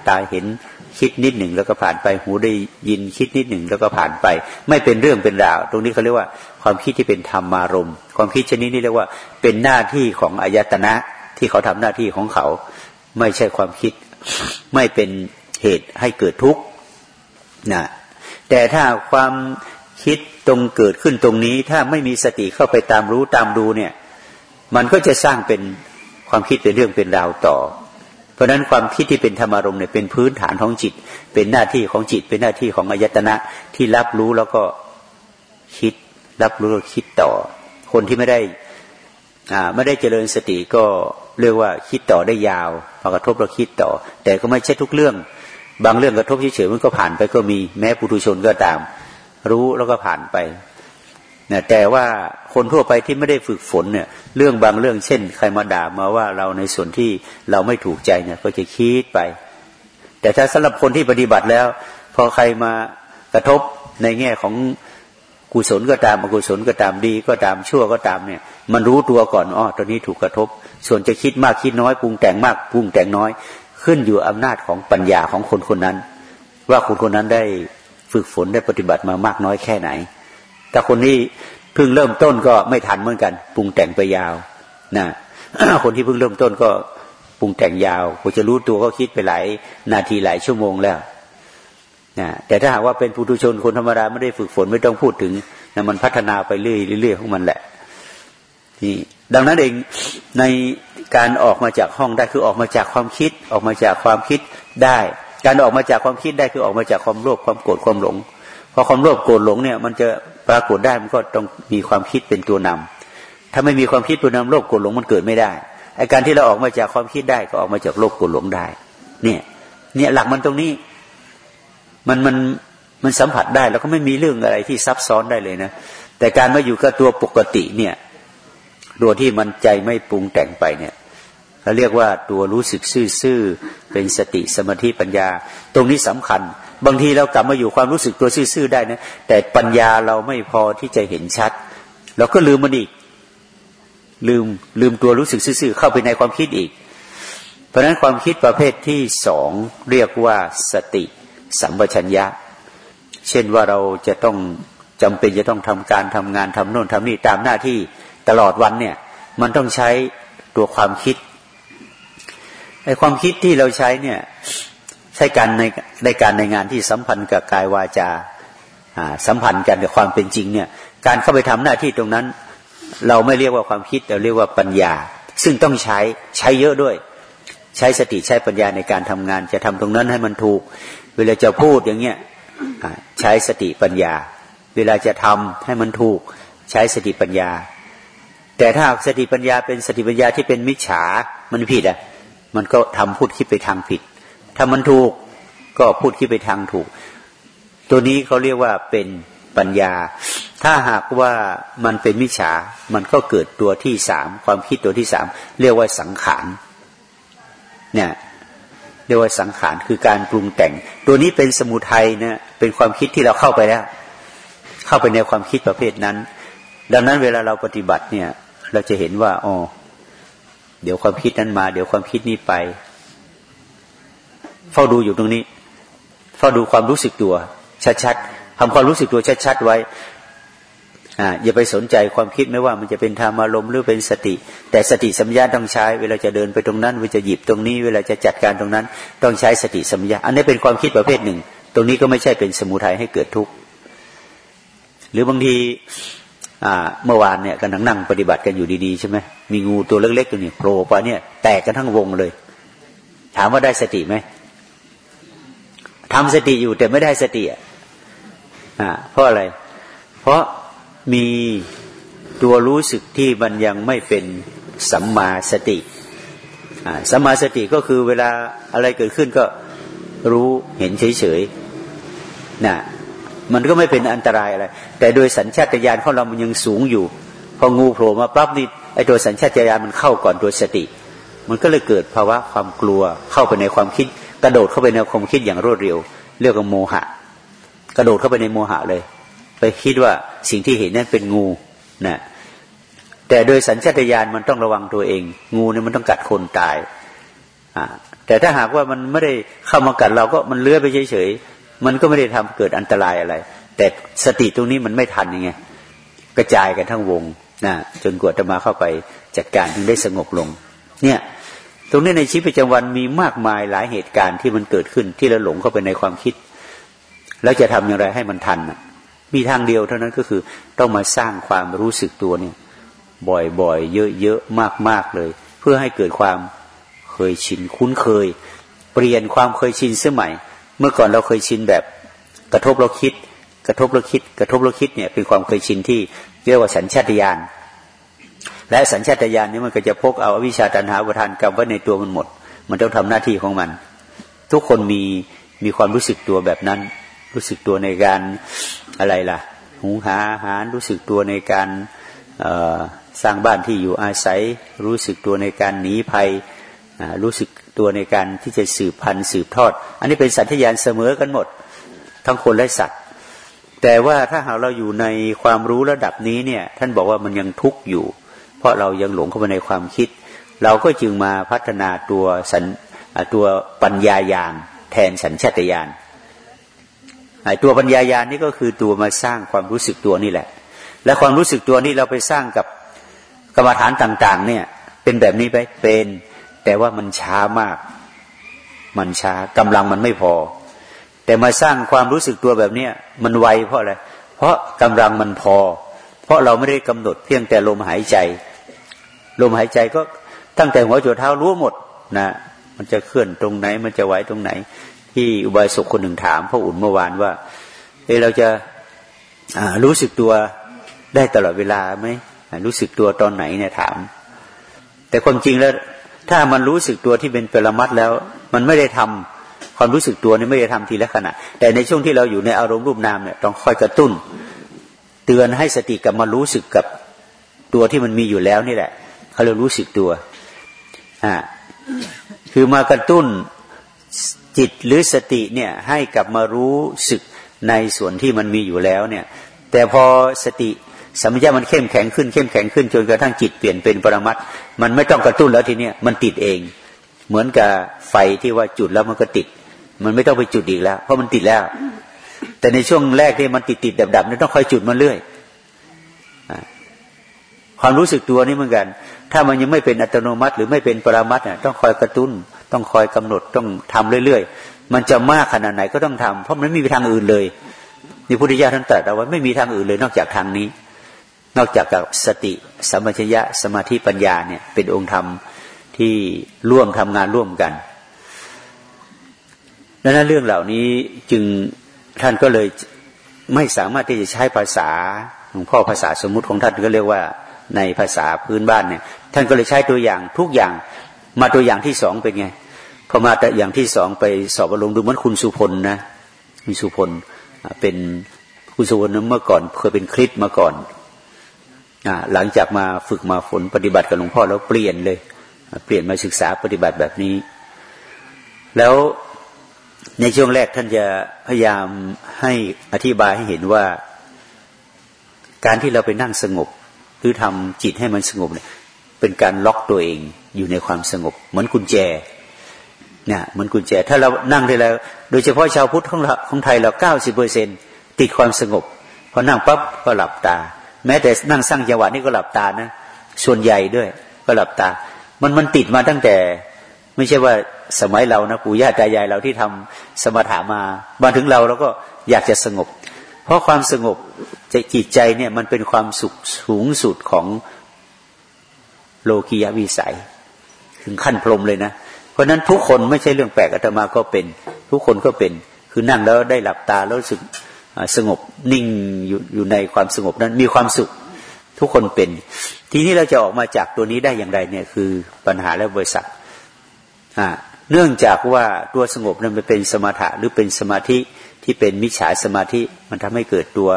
ตาเห็นคิดนิดหนึ่งแล้วก็ผ่านไปหูได้ยินคิดนิดหนึ่งแล้วก็ผ่านไป ไม่เป็นเรื่องเป็นราว ตรงนี้เขาเรียกว่า ความคิดที่เป็นธรรมารมความคิดชนิดนี้เรียกว่า เป็นหน้าที่ของอายตนะที่เขาทำหน้าที่ของเขา ไม่ใช่ความคิด ไม่เป็นเหตุให้เกิดทุกข์นะแต่ถ้าความคิดตรงเกิดขึ้นตรงนี้ ถ้าไม่มีสติเข้าไปตามรู้ตามดูเนี่ย มันก็จะสร้างเป็นความคิดเป็นเรื่องเป็นราวต่อ เพราะนั้นความคิดที่เป็นธรรมารมณ์เนี่ยเป็นพื้นฐานของจิต เป็นหน้าที่ของจิต เป็นหน้าที่ของอายตนะที่รับรู้แล้วก็คิด รับรู้แล้วคิดต่อ คนที่ไม่ได้ ไม่ได้เจริญสติก็เรียกว่าคิดต่อได้ยาวพอกระทบแล้วคิดต่อ แต่ก็ไม่ใช่ทุกเรื่อง บางเรื่องกระทบเฉยๆมันก็ผ่านไปก็มีแม้ปุถุชนก็ตาม รู้แล้วก็ผ่านไปนะแต่ว่าคนทั่วไปที่ไม่ได้ฝึกฝนเนี่ย เรื่องบางเรื่องเช่น ใครมาด่ามาว่าเราในส่วนที่เราไม่ถูกใจเนี่ย ก็จะคิดไป แต่ถ้าสำหรับคนที่ปฏิบัติแล้ว พอใครมากระทบในแง่ของ กุศลก็ตามอกุศลก็ตามดีก็ตามชั่วก็ตามเนี่ย มันรู้ตัวก่อนอ๋อตอนนี้ถูกกระทบ ส่วนจะคิดมากคิดน้อยปรุงแต่งมากปรุงแต่งน้อย ขึ้นอยู่อำนาจของปัญญาของคนคนนั้น ว่าคนคนนั้นได้ฝึกฝนได้ปฏิบัติมามากน้อยแค่ไหน ถ้าคนที่เพิ่งเริ่มต้นก็ไม่ทันเหมือนกัน ปรุงแต่งไปยาวนะคนที่เพิ่งเริ่มต้นก็ปรุงแต่งยาวกว่าจะรู้ตัวก็คิดไปหลายนาทีหลายชั่วโมงแล้ว นะแต่ถ้าหากว่าเป็นผู้ทุชนคนธรรมดาไม่ได้ฝึกฝนไม่ต้องพูดถึงนะมันพัฒนาไปเรื่อยเรื่อยของมันแหละนี่ดังนั้นเองในการออกมาจากห้องได้คือออกมาจากความคิดออกมาจากความคิดได้ การออกมาจากความคิดได้คือออกมาจากความโลภความโกรธความหลงพอความโลภโกรธหลงเนี่ยมันจะปรากฏได้มันก็ต้องมีความคิดเป็นตัวนำถ้าไม่มีความคิดตัวนำโลภโกรธหลงมันเกิดไม่ได้ไอการที่เราออกมาจากความคิดได้ก็ออกมาจากโลภโกรธหลงได้ เนี่ยเนี่ยหลักมันตรงนี้ มันมันมันสัมผัสได้แล้วก็ไม่มีเรื่องอะไรที่ซับซ้อนได้เลยนะ แต่การมาอยู่กับตัวปกติเนี่ยตัวที่มันใจไม่ปรุงแต่งไปเนี่ยเขาเรียกว่าตัวรู้สึกซื่อๆเป็นสติสมาธิปัญญา ตรงนี้สำคัญ บางทีเรากลับมาอยู่ความรู้สึกตัวซื่อๆได้นะแต่ปัญญาเราไม่พอที่จะเห็นชัด เราก็ลืมมันอีก ลืมลืมตัวรู้สึกซื่อๆเข้าไปในความคิดอีก เพราะฉะนั้นความคิดประเภทที่สองเรียกว่าสติ สัมปชัญญะ เช่นว่าเราจะต้องจำเป็นจะต้องทำการทำงานทำโน่นทำนี่ตามหน้าที่ตลอดวันเนี่ย มันต้องใช้ตัวความคิดไอ้ความคิดที่เราใช้เนี่ยใช้การในในการในงานที่สัมพันธ์กับกายวาจาสัมพันธ์กันกับความเป็นจริงเนี่ย การเข้าไปทำหน้าที่ตรงนั้น เราไม่เรียกว่าความคิดเราเรียกว่าปัญญา ซึ่งต้องใช้ใช้เยอะด้วย ใช้สติใช้ปัญญาในการทำงาน จะทำตรงนั้นให้มันถูก เวลาจะพูดอย่างเงี้ยใช้สติปัญญา เวลาจะทำให้มันถูกใช้สติปัญญา แต่ถ้าสติปัญญาเป็นสติปัญญาที่เป็นมิจฉามันผิดอะ มันก็ทำพูดคิดไปทางผิด ถ้ามันถูกก็พูดคิดไปทางถูก ตัวนี้เขาเรียกว่าเป็นปัญญา ถ้าหากว่ามันเป็นมิจฉา มันก็เกิดตัวที่สามความคิดตัวที่สามเรียกว่าสังขารเนี่ย เรียกว่าสังขารคือการปรุงแต่ง ตัวนี้เป็นสมุทัยนะเป็นความคิดที่เราเข้าไปแล้ว เข้าไปในความคิดประเภทนั้น ดังนั้นเวลาเราปฏิบัติเนี่ย เราจะเห็นว่าอ๋อเดี๋ยวความคิดนั้นมา เดี๋ยวความคิดนี้ไปเฝ้าดูอยู่ตรงนี้เฝ้าดูความรู้สึกตัวชัดๆทำความรู้สึกตัวชัดๆไว้ อ่าอย่าไปสนใจความคิดไม่ว่ามันจะเป็นธรรมอารมณ์หรือเป็นสติ แต่สติสัมยาต้องใช้ เวลาจะเดินไปตรงนั้น เวลาจะหยิบตรงนี้ เวลาจะจัดการตรงนั้น ต้องใช้สติสัมยาอันนี้เป็นความคิดประเภทหนึ่ง ตรงนี้ก็ไม่ใช่เป็นสมุทัยให้เกิดทุกข์หรือบางทีเมื่อวานเนี่ยกำลังนั่งปฏิบัติกันอยู่ดีๆใช่ไหมมีงูตัวเล็กๆตัวนี้โผล่ไปเนี่ยแตกกันทั้งวงเลย ถามว่าได้สติไหมทำสติอยู่แต่ไม่ได้สติอะเพราะอะไร เพราะ มีตัวรู้สึกที่มันยังไม่เป็นสัมมาสติสัมมาสติก็คือเวลาอะไรเกิดขึ้นก็รู้เห็นเฉยๆนะมันก็ไม่เป็นอันตรายอะไร แต่โดยสัญชาตญาณของเรามันยังสูงอยู่ พองูโผล่มาปั๊บนี่ไอ้ตัวสัญชาตญาณมันเข้าก่อนตัวสติ มันก็เลยเกิดภาวะความกลัวเข้าไปในความคิด กระโดดเข้าไปในความคิดอย่างรวดเร็ว เรียกว่าโมหะ กระโดดเข้าไปในโมหะเลย ไปคิดว่าสิ่งที่เห็นนั้นเป็นงูนะแต่โดยสัญชาตญาณมันต้องระวังตัวเอง งูเนี่ยมันต้องกัดคนตายอ่าแต่ถ้าหากว่ามันไม่ได้เข้ามากัดเราก็มันเลื้อยไปเฉยมันก็ไม่ได้ทำเกิดอันตรายอะไร แต่สติตรงนี้มันไม่ทันยังไงกระจายกันทั้งวงนะจนกว่าจะมาเข้าไปจัดการถึงได้สงบลง เนี่ยตรงนี้ในชีวิตประจำวันมีมากมายหลายเหตุการณ์ที่มันเกิดขึ้นที่เราหลงเข้าไปในความคิด แล้วจะทำอย่างไรให้มันทัน มีทางเดียวเท่านั้นก็คือต้องมาสร้างความรู้สึกตัวเนี่ย บ่อยๆ เยอะๆ มากๆเลย เพื่อให้เกิดความเคยชินคุ้นเคย เปลี่ยนความเคยชินเสมัยเมื่อก่อนเราเคยชินแบบกระทบเราคิด กระทบเราคิด กระทบเราคิดเนี่ยเป็นความเคยชินที่เรียกว่าสัญชาตญาณและสัญชาตญาณนี้มันก็จะพกเอาวิชาตัณหาประทานกรรมไว้ในตัวมันหมด มันต้องทำหน้าที่ของมัน ทุกคนมีมีความรู้สึกตัวแบบนั้น รู้สึกตัวในการ อะไรล่ะ หูหาอาหารรู้สึกตัวในการสร้างบ้านที่อยู่อาศัย รู้สึกตัวในการหนีภัยรู้สึกตัวในการที่จะสืบพันธุ์สืบทอด อันนี้เป็นสัญญาณเสมอกันหมด ทั้งคนและสัตว์ แต่ว่าถ้าหากเราอยู่ในความรู้ระดับนี้เนี่ย ท่านบอกว่ามันยังทุกข์อยู่ เพราะเรายังหลงเข้าไปในความคิด เราก็จึงมาพัฒนาตัวสันตัวปัญญายาณแทนสัญชาตญาณ ตัวปัญญายาณนี่ก็คือตัวมาสร้างความรู้สึกตัวนี่แหละ และความรู้สึกตัวนี้เราไปสร้างกับกรรมฐานต่าง ๆ เนี่ย เป็นแบบนี้ไปเป็น แต่ว่ามันช้ามาก มันช้ากำลังมันไม่พอ แต่มาสร้างความรู้สึกตัวแบบเนี้ยมันไวเพราะอะไรเพราะกำลังมันพอ เพราะเราไม่ได้กำหนดเพียงแต่ลมหายใจ ลมหายใจก็ตั้งแต่หัวจนเท้ารู้หมดนะ มันจะเคลื่อนตรงไหน มันจะไหวตรงไหน ที่อุบายสุขคนหนึ่งถามพ่ออุ่นเมื่อวานว่าเอเราจะรู้สึกตัวได้ตลอดเวลาไหมรู้สึกตัวตอนไหนเนี่ยถาม แต่ความจริงแล้ว ถ้ามันรู้สึกตัวที่เป็นปรมัดแล้ว มันไม่ได้ทำความรู้สึกตัวนี่ไม่ได้ทำทีละขณะ แต่ในช่วงที่เราอยู่ในอารมณ์รูปนามเนี่ยต้องคอยกระตุ้น เตือนให้สติกลับมารู้สึกกับตัวที่มันมีอยู่แล้วนี่แหละเขาเรียกรู้สึกตัวอ่า คือมากระตุ้นจิตหรือสติเนี่ยให้กลับมารู้สึกในส่วนที่มันมีอยู่แล้วเนี่ย แต่พอสติสัมผัสมันเข้มแข็งขึ้นเข้มแข็งขึ้นจนกระทั่งจิตเปลี่ยนเป็นปรมัตมันไม่ต้องกระตุ้นแล้วทีเนี้ยมันติดเอง เหมือนกับไฟที่ว่าจุดแล้วมันก็ติด มันไม่ต้องไปจุดอีกแล้ว เพราะมันติดแล้ว แต่ในช่วงแรกที่มันติดติดดับดับนี่ต้องคอยจุดมันเรื่อยความรู้สึกตัวนี่เหมือนกัน ถ้ามันยังไม่เป็นอัตโนมัติ หรือไม่เป็นปรามัดเนี่ยต้องคอยกระตุ้น ต้องคอยกำหนดต้องทำเรื่อยๆ มันจะมากขนาดไหนก็ต้องทำเพราะมันไม่มีทางอื่นเลยนี่พุทธิยถาท่านตรัสเอาไว้ไม่มีทางอื่นเลย นอกจากทางนี้ นอกจากกับสติสัมปชัญญะสมาธิปัญญาเนี่ยเป็นองค์ธรรมที่ร่วมทำงานร่วมกันดังนั้นเรื่องเหล่านี้จึงท่านก็เลยไม่สามารถที่จะใช้ภาษาหลวงพ่อภาษาสมมุติของท่านก็เรียกว่าในภาษาพื้นบ้านเนี่ย ท่านก็เลยใช้ตัวอย่างทุกอย่างมาตัวอย่างที่สองเป็นไงพอมาแต่อย่างที่สองไปสอบอารมณ์ดูเหมือนคุณสุพลนะคุณสุพลเป็นคุณสุพลนั้นเมื่อก่อนเคยเป็นคริสมาก่อนหลังจากมาฝึกมาฝนปฏิบัติกับหลวงพ่อแล้วเปลี่ยนเลย เปลี่ยนมาศึกษาปฏิบัติแบบนี้ แล้วในช่วงแรกท่านจะพยายามให้อธิบายให้เห็นว่า การที่เราไปนั่งสงบ หรือทำจิตให้มันสงบเนี่ย เป็นการล็อกตัวเองอยู่ในความสงบ เหมือนกุญแจเนี่ยเหมือนกุญแจ ถ้าเรานั่งได้แล้ว โดยเฉพาะชาวพุทธของของไทยเราเก้าสิบเปอร์เซ็นติดความสงบพอนั่งปั๊บก็หลับตา แม้แต่นั่งสร้างจังหวะนี่ก็หลับตานะส่วนใหญ่ด้วย ก็หลับตา มันมันติดมาตั้งแต่ ไม่ใช่ว่าสมัยเรานะปู่ย่าตายายเราที่ทำสมถะมามาถึงเราเราก็อยากจะสงบ เพราะความสงบจิตใจเนี่ยมันเป็นความสุขสูงสุดของ โลกียวิสัย ถึงขั้นพรมเลยนะ เพราะนั้นทุกคนไม่ใช่เรื่องแปลกอาตมาก็เป็น ทุกคนก็เป็น คือนั่งแล้วได้หลับตาแล้วรู้สึกสงบนิ่งอยู่อยู่ในความสงบนั้นมีความสุขทุกคนเป็น ทีนี้เราจะออกมาจากตัวนี้ได้อย่างไรเนี่ยคือปัญหาและบริษัทเนื่องจากว่าตัวสงบนั้นเป็นสมถะหรือเป็นสมาธิที่เป็นมิจฉาสมาธิมันทำให้เกิดตัว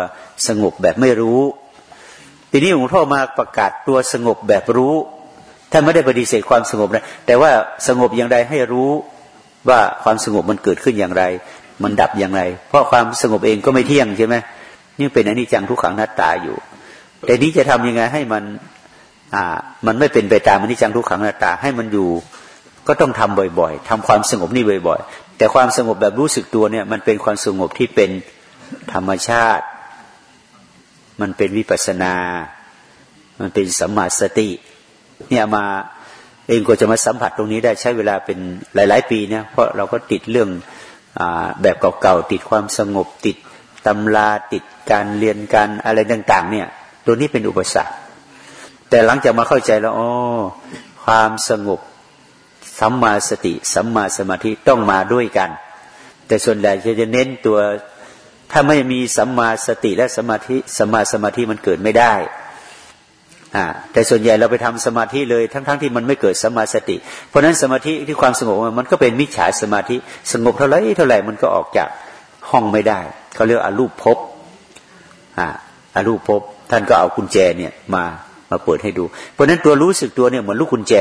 สงบแบบไม่รู้ ทีนี้หลวงพ่อมาประกาศตัวสงบแบบรู้ ท่านไม่ได้ปฏิเสธความสงบนะแต่ว่าสงบอย่างไรให้รู้ว่าความสงบมันเกิดขึ้นอย่างไร มันดับอย่างไร เพราะความสงบเองก็ไม่เที่ยงใช่ไหมนี่เป็นอนิจจังทุกขังนัตตาอยู่ แต่นี้จะทำยังไงให้มันอ่ามันไม่เป็นไปตามอนิจจังทุกขังนัตตาให้มันอยู่ ก็ต้องทำบ่อยๆทำความสงบนี่บ่อย ๆ แต่ความสงบแบบรู้สึกตัวเนี่ยมันเป็นความสงบที่เป็นธรรมชาติ มันเป็นวิปัสนา มันเป็นสัมมาสติ เนี่ยมาเองก็จะมาสัมผัสตรงนี้ได้ใช้เวลาเป็นหลาย ๆ ปีเนี่ยเพราะเราก็ติดเรื่องอแบบเก่าๆติดความสงบติดตำราติดการเรียนการอะไรต่าง ๆ เนี่ยตัวนี้เป็นอุปสรรค แต่หลังจากมาเข้าใจแล้วอ๋อความสงบสัมมาสติสัมมาสมาธิต้องมาด้วยกัน แต่ส่วนใหญ่จะเน้นตัวถ้าไม่มีสัมมาสติและสมาธิสัมมาสมาธิมันเกิดไม่ได้ อ่าแต่ส่วนใหญ่เราไปทำสมาธิเลยทั้งๆทที่มันไม่เกิดสมาสติ เพราะฉะนั้นสมาธิที่ความสงบมันก็เป็นมิจฉาสมาธิสงบเท่าไรเท่าไหร่มันก็ออกจากห้องไม่ได้เขาเรียกอรูปภพอ่าอารูปภพท่านก็เอากุญแจเนี่ยมามาเปิดให้ดู เพราะฉะนั้นตัวรู้สึกตัวเนี่ยเหมือนลูกกุญแจ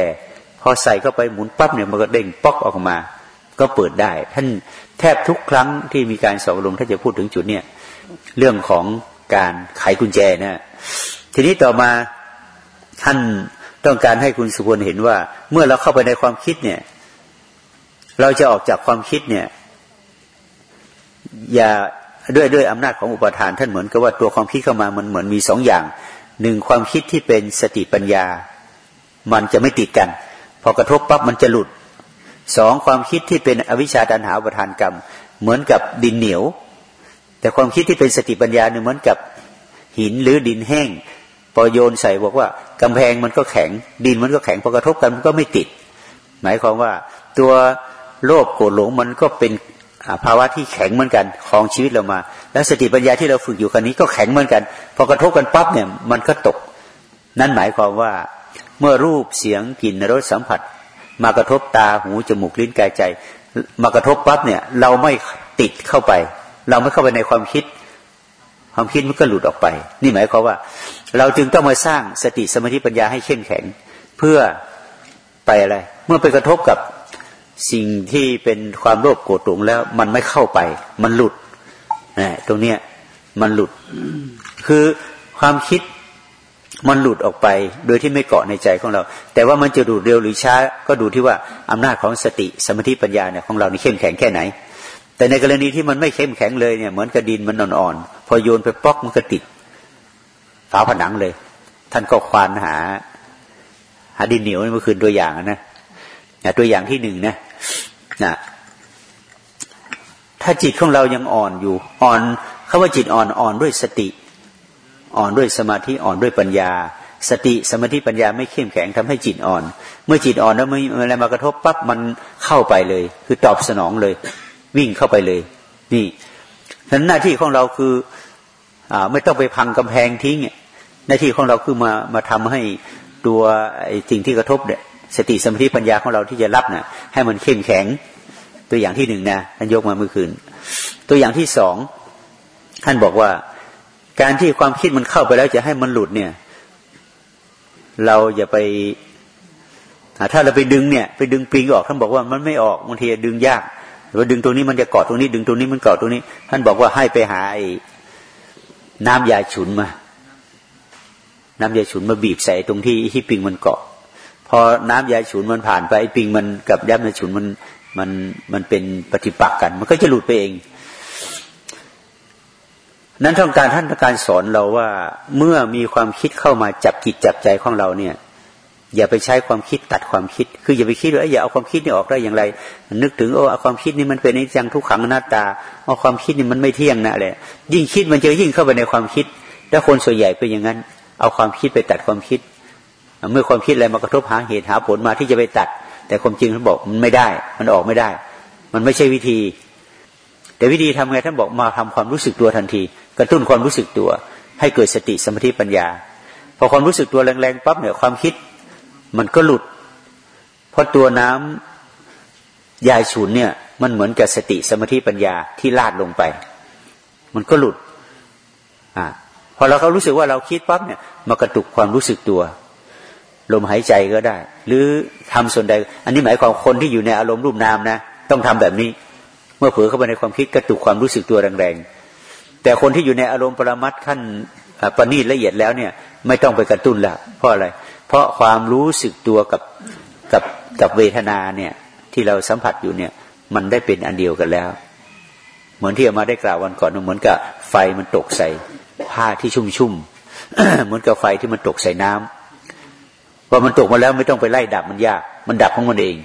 พอใส่เข้าไปหมุนปั๊บเนี่ยมันก็เด้งป๊อกออกมา ก็เปิดได้ ท่านแทบทุกครั้งที่มีการสอบลงถ้านจะพูดถึงจุดเนี่ยเรื่องของการไขกุญแจนะทีนี้ต่อมา ท่านต้องการให้คุณสุพลเห็นว่า เมื่อเราเข้าไปในความคิดเนี่ย เราจะออกจากความคิดเนี่ย อย่าด้วยด้วยอำนาจของอุปทาน ท่านเหมือนกับว่าตัวความคิดเข้ามามันเหมือนมีสองอย่างหนึ่งความคิดที่เป็นสติปัญญา มันจะไม่ติดกัน พอกระทบปั๊บมันจะหลุดสองความคิดที่เป็นอวิชชาตันหาอุปทานกรรม เหมือนกับดินเหนียว แต่ความคิดที่เป็นสติปัญญาเนี่ยเหมือนกับหินหรือดินแห้ง พอโยนใส่บอกว่ากำแพงมันก็แข็ง ดินมันก็แข็งพอกระทบกันมันก็ไม่ติด หมายความว่าตัวโลภโกรธหลงมันก็เป็นภาวะที่แข็งเหมือนกันของชีวิตเรามา แล้วสติปัญญาที่เราฝึกอยู่คันนี้ก็แข็งเหมือนกัน พอกระทบกันปั๊บเนี่ยมันก็ตก นั่นหมายความว่าเมื่อรูปเสียงกลิ่นรสสัมผัส มากระทบตาหูจมูกลิ้นกายใจ มากระทบปั๊บเนี่ย เราไม่ติดเข้าไป เราไม่เข้าไปในความคิด ความคิดมันก็หลุดออกไป นี่หมายความว่า เราจึงต้องมาสร้างสติสมาธิปัญญาให้เข้มแข็ง เพื่อไปอะไร เมื่อไปกระทบกับสิ่งที่เป็นความโลภโกรธหลงแล้ว มันไม่เข้าไป มันหลุดนะตรงเนี้ยมันหลุด คือความคิดมันหลุดออกไป โดยที่ไม่เกาะในใจของเรา แต่ว่ามันจะดูดเร็วหรือช้า ก็ดูที่ว่าอำนาจของสติสมาธิปัญญาเนี่ยของเรานี่เข้มแข็งแค่ไหน แต่ในกรณีที่มันไม่เข้มแข็งเลยเนี่ยเหมือนกระดินมันอ่อนๆพอโยนไปป๊อกมันก็ติด ฝาผนังเลย ท่านก็ควานหา หาดินเหนียวเมื่อคืนตัวอย่างนะตัวอย่างที่หนึ่งนะนะถ้าจิตของเรายังอ่อนอยู่ อ่อนคาว่าจิตอ่อนอ่อนด้วยสติ อ่อนด้วยสมาธิอ่อนด้วยปัญญา สติสมาธิปัญญาไม่เข้มแข็งทำให้จิตอ่อน เมื่อจิตอ่อนแล้วเมื่ออะไรมากระทบปั๊บมันเข้าไปเลย คือตอบสนองเลย วิ่งเข้าไปเลย นี่ฉะนั้นหน้าที่ของเราคืออ่าไม่ต้องไปพังกำแพงทิ้ง หน้าที่ของเราคือมามาทำให้ตัวไอ้สิ่งที่กระทบเนี่ยสติสมาธิปัญญาของเราที่จะรับนะ่ะ ให้มันเข้มแข็ง ตัวอย่างที่หนึ่งนะท่านยกมาเมื่อคืน ตัวอย่างที่สองท่านบอกว่า การที่ความคิดมันเข้าไปแล้วจะให้มันหลุดเนี่ย เราอย่าไปถ้าเราไปดึงเนี่ยไปดึงปิงออกท่านบอกว่ามันไม่ออกบางทีดึงยากหรือว่าดึงตรงนี้มันจะเกาะตรงนี้ ดึงตรงนี้มันเกาะตรงนี้ ท่านบอกว่าให้ไปหาไอ้น้ำยาฉุนมา น้ำยาฉุนมาบีบใส่ตรงที่ที่ปิงมันเกาะ พอน้ำยาฉุนมันผ่านไปปิงมันกับย้ำยาฉุนมันมันมันเป็นปฏิปักษ์กัน มันก็จะหลุดไปเอง นั้นต้องการท่านองการสอนเราว่าเมื่อมีความคิดเข้ามาจับจิตจับใจของเราเนี่ย อย่าไปใช้ความคิดตัดความคิด คืออย่าไปคิดว่าอย่าเอาความคิดนี่ออกได้อย่างไร นึกถึงโอ้เอาความคิดนี่มันเป็นนิจังทุกขังหน้าตาเอาความคิดนี่มันไม่เที่ยงนะอะไรยิ่งคิดมันจะยิ่งเข้าไปในความคิด แล้วคนส่วนใหญ่เป็นอย่างนั้น เอาความคิดไปตัดความคิด เมื่อความคิดอะไรมากระทบหาเหตุหาผลมาที่จะไปตัด แต่ความจริงท่านบอกมันไม่ได้ มันออกไม่ได้ มันไม่ใช่วิธี แต่วิธีทำไงท่านบอกมาทำความรู้สึกตัวทันที กระตุ้นความรู้สึกตัว ให้เกิดสติสมาธิปัญญา พอความรู้สึกตัวแรงๆปั๊บเนี่ยความคิด มันก็หลุด เพราะตัวน้ำยายฉุนเนี่ย มันเหมือนกับสติสมาธิปัญญาที่ลาดลงไป มันก็หลุดอ่า อเราเขารู้สึกว่าเราคิดปั๊บเนี่ยมากระตุกความรู้สึกตัว ลมหายใจก็ได้ หรือทำส่วนใด อันนี้หมายความคนที่อยู่ในอารมณ์รูปนามนะต้องทำแบบนี้ เมื่อเผลอเข้าไปในความคิดกระตุกความรู้สึกตัวแรงๆแต่คนที่อยู่ในอารมณ์ปรมัตขั้นปณีตละเอียดแล้วเนี่ย ไม่ต้องไปกระตุ้นละเพราะอะไร เพราะความรู้สึกตัวกับกับกับเวทนาเนี่ยที่เราสัมผัสอยู่เนี่ย มันได้เป็นอันเดียวกันแล้ว เหมือนที่อามาได้กล่าววันก่อนเหมือนกับไฟมันตกใส่ ผ้าที่ชุ่มๆเหมือนกับไฟที่มันตกใส่น้ำพอมันตกมาแล้วไม่ต้องไปไล่ดับมันยาก มันดับของมันเอง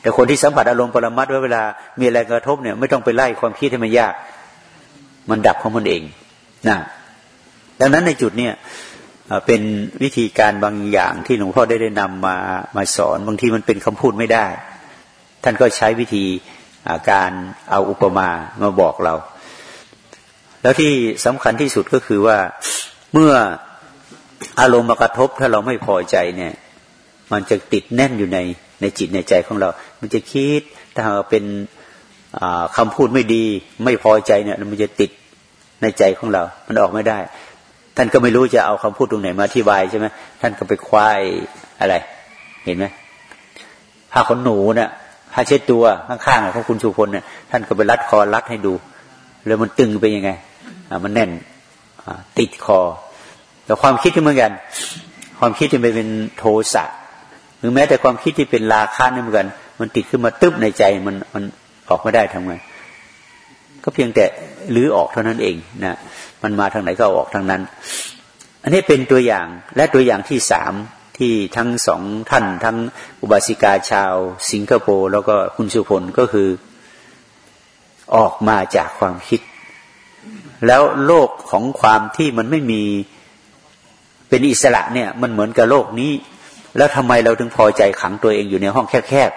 แต่คนที่สัมผัสอารมณ์ปรมัตว่าเวลา มีอะไรกระทบเนี่ย ไม่ต้องไปไล่ความคิดให้มันยาก มันดับของมันเองนะดังนั้นในจุดเนี่ยเป็นวิธีการบางอย่างที่หลวงพ่อได้ได้นำมามาสอนบางทีมันเป็นคำพูดไม่ได้ ท่านก็ใช้วิธีการเอาอุปมามาบอกเรา แล้วที่สำคัญที่สุดก็คือว่าเมื่ออารมณ์มากระทบถ้าเราไม่พอใจเนี่ย มันจะติดแน่นอยู่ในในจิตในใจของเรา มันจะคิดถ้าเป็นคำพูดไม่ดี ไม่พอใจเนี่ย มันจะติดในใจของเรา มันออกไม่ได้ ท่านก็ไม่รู้จะเอาคำพูดตรงไหนมาอธิบายใช่ไหมท่านก็ไปควายอะไร เห็นไหมผ้าขนหนูเนี่ยผ้าเช็ดตัวข้างๆของคุณชูพลเนี่ยท่านก็ไปรัดคอรัดให้ดู แล้วมันตึงไปยังไง มันแน่นติดคอ แต่ความคิดที่เหมือนกัน ความคิดที่เป็นโทสะหรือแม้แต่ความคิดที่เป็นราคะนี่เหมือนกัน มันติดขึ้นมาตึ๊บในใจมันมันออกไม่ได้ทำไงก็เพียงแต่ลื้อออกเท่านั้นเองนะมันมาทางไหนก็ออกทางนั้น อันนี้เป็นตัวอย่างและตัวอย่างที่สามที่ทั้งสองท่านทั้งอุบาสิกาชาว สิงคโปร์แล้วก็คุณสุพลก็คือออกมาจากความคิด แล้วโลกของความที่มันไม่มีเป็นอิสระเนี่ย มันเหมือนกับโลกนี้ แล้วทำไมเราถึงพอใจขังตัวเองอยู่ในห้องแคบ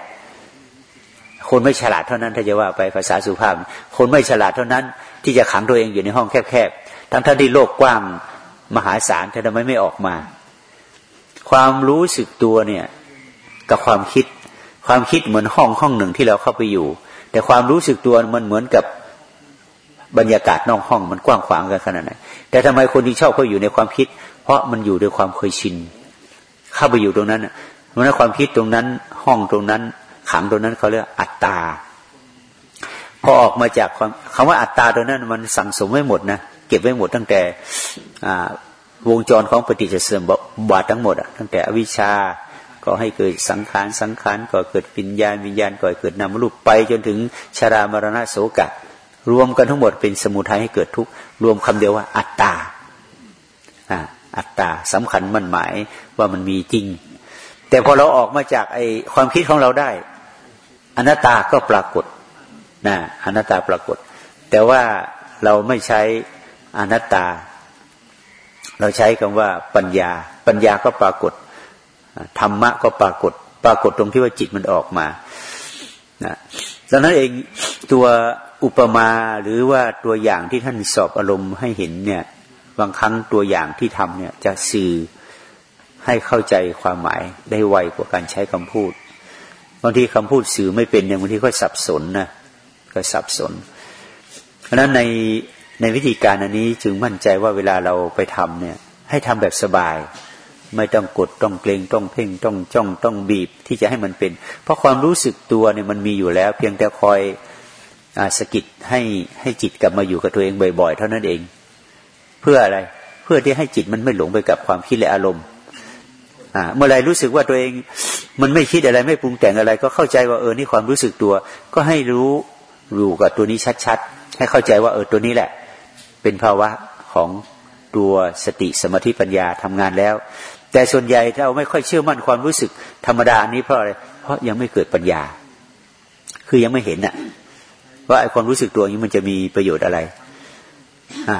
ๆคนไม่ฉลาดเท่านั้นถ้าจะว่าไปภาษาสุภาพ คนไม่ฉลาดเท่านั้น ที่จะขังตัวเองอยู่ในห้องแคบๆทั้งท่านที่โลกกว้างมหาศาลแต่ทำไมไม่ออกมา ความรู้สึกตัวเนี่ย กับความคิด ความคิดเหมือนห้องห้องหนึ่งที่เราเข้าไปอยู่ แต่ความรู้สึกตัวมันเหมือนกับ บรรยากาศนอกห้องมันกว้างขวางกันขนาดไหนแต่ทำไมคนที่ชอบเขาอยู่ในความคิด เพราะมันอยู่ด้วยความเคยชินเข้าไปอยู่ตรงนั้นเพราะนั้นความคิดตรงนั้นห้องตรงนั้น ขังตรงนั้นเขาเรียกอัตตาพอออกมาจากความคำว่าอัตตาตรงนั้น มันสั่งสมไว้หมดนะเก็บไว้หมดตั้งแต่วงจรของปฏิจจสมบาททั้งหมดอะตั้งแต่อวิชชาก็ให้เกิดสังขารสังขารก็เกิดวิญญาณวิญญาณก็เกิดนามรูปไปจนถึงชรามรณะโสกะ รวมกันทั้งหมดเป็นสมุทัยให้เกิดทุกข์รวมคำเดียวว่า อัตตาอัตตาสำคัญมันหมายว่ามันมีจริง แต่พอเราออกมาจากไอความคิดของเราได้ อนัตตาก็ปรากฏนะอนัตตาปรากฏ แต่ว่าเราไม่ใช้อนัตตา เราใช้คำว่าปัญญา ปัญญาก็ปรากฏธรรมะก็ปรากฏ ปรากฏตรงที่ว่าจิตมันออกมานะดังนั้นเองตัว อุปมาหรือว่าตัวอย่างที่ท่านสอบอารมณ์ให้เห็นเนี่ย บางครั้งตัวอย่างที่ทำเนี่ย จะสื่อให้เข้าใจความหมายได้ไวกว่าการใช้คำพูดบางทีคำพูดสื่อไม่เป็นอย่างบางทีก็สับสนนะก็สับสน เพราะนั้นในในวิธีการอันนี้จึงมั่นใจว่าเวลาเราไปทำเนี่ย ให้ทำแบบสบาย ไม่ต้องกดต้องเกรงต้องเพ่งต้องจ้องต้องบีบที่จะให้มันเป็น เพราะความรู้สึกตัวเนี่ยมันมีอยู่แล้ว เพียงแต่คอย สกิดให้ให้จิตกลับมาอยู่กับตัวเองบ่อยๆ เท่านั้นเอง เพื่ออะไรเพื่อที่ให้จิตมันไม่หลงไปกับความคิดและอารมณ์เมื่อไรรู้สึกว่าตัวเองมันไม่คิดอะไรไม่ปรุงแต่งอะไร ก็เข้าใจว่าเออนี่ความรู้สึกตัว ก็ให้รู้รู้กับตัวนี้ชัดๆ ให้เข้าใจว่าเออตัวนี้แหละ เป็นภาวะของตัวสติสมาธิปัญญาทำงานแล้ว แต่ส่วนใหญ่เราไม่ค่อยเชื่อมั่นความรู้สึกธรรมดานี้เพราะอะไรเพราะยังไม่เกิดปัญญา คือยังไม่เห็นน่ะ ว่าไอ้ความรู้สึกตัวนี้มันจะมีประโยชน์อะไรอ่า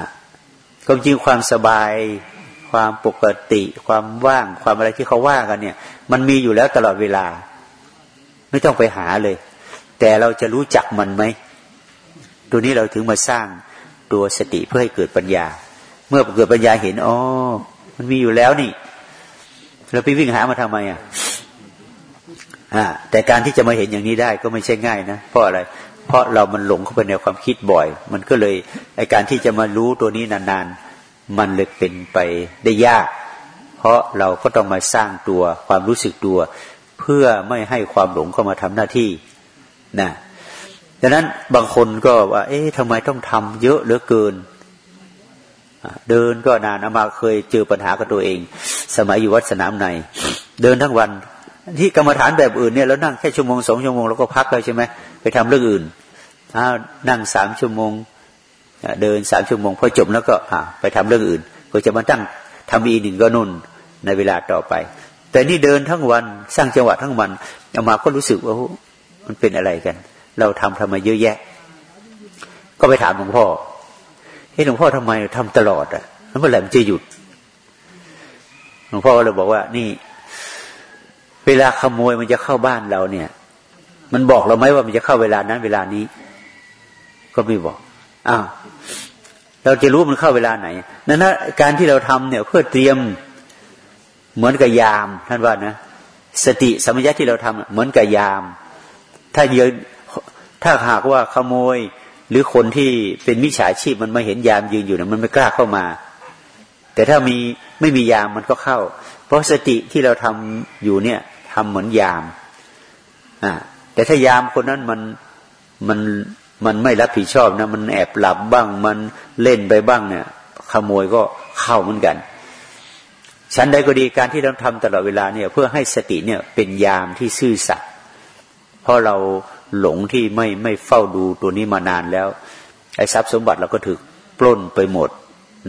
ความจริงความสบาย ความปกติ ความว่าง ความอะไรที่เขาว่ากันเนี่ย มันมีอยู่แล้วตลอดเวลา ไม่ต้องไปหาเลย แต่เราจะรู้จักมันไหมตัวนี้เราถึงมาสร้างตัวสติเพื่อให้เกิดปัญญา เมื่อเกิดปัญญาเห็นอ๋อมันมีอยู่แล้วนี่เราไปวิ่งหามาทำไมอะอ่าแต่การที่จะมาเห็นอย่างนี้ได้ก็ไม่ใช่ง่ายนะเพราะอะไร เพราะเรามันหลงเข้าไปในความคิดบ่อย มันก็เลยไอการที่จะมารู้ตัวนี้นานๆ มันเลยเป็นไปได้ยาก เพราะเราก็ต้องมาสร้างตัวความรู้สึกตัว เพื่อไม่ให้ความหลงเข้ามาทำหน้าที่นะดังนั้นบางคนก็ว่า เอ๊ะทำไมต้องทำเยอะเหลือเกิน เดินก็นานอามาเคยเจอปัญหากับตัวเอง สมัยอยู่วัดสนามใน เดินทั้งวัน ที่กรรมฐานแบบอื่นเนี่ยแล้วนั่งแค่ชั่วโมงสองชั่วโมงแล้วก็พักเลยใช่ไหมไปทำเรื่องอื่นอนั่งสามชั่วโมงเดินสามชั่วโมงพอจบแล้วก็ไปทำเรื่องอื่นก็จะมาตั้งทำอีหนึ่งก็นุ่นในเวลาต่อไป แต่นี่เดินทั้งวันสร้างจังหวะทั้งวันอามาก็รู้สึกว่ามันเป็นอะไรกัน เราทำทำมาเยอะแยะ ก็ไปถามหลวงพ่อฮ้หลวงพ่อทำไมทำตลอดอะแล้วเมื่อไหร่มันจะหยุดหลวงพ่อก็เลยบอกว่านี่ เวลาขโมยมันจะเข้าบ้านเราเนี่ย มันบอกเราไหมว่ามันจะเข้าเวลานั้น เวลานี้ ก็ไม่บอกอ้าวเราจะรู้มันเข้าเวลาไหนนั้นนะการที่เราทำเนี่ย เพื่อเตรียมเหมือนกับยามท่านว่านะสติสมัญญาที่เราทำเหมือนกับยาม ถ้าเยอะถ้าหากว่าขโมย หรือคนที่เป็นมิจฉาชีพมันมาเห็นยามยืนอยู่เนี่ยมันไม่กล้าเข้ามา แต่ถ้ามีไม่มียามมันก็เข้า เพราะสติที่เราทำอยู่เนี่ย ทำเหมือนยามอ่าแต่ถ้ายามคนนั้นมันมันมันไม่รับผิดชอบนะ มันแอบหลับบ้าง มันเล่นไปบ้างเนี่ย ขโมยก็เข้าเหมือนกันฉันใดก็ดีการที่เราทำตลอดเวลาเนี่ย เพื่อให้สติเนี่ยเป็นยามที่ซื่อสัตย์เพราะเราหลงที่ไม่ไม่เฝ้าดูตัวนี้มานานแล้วไอ้ทรัพย์สมบัติเราก็ถูกปล้นไปหมด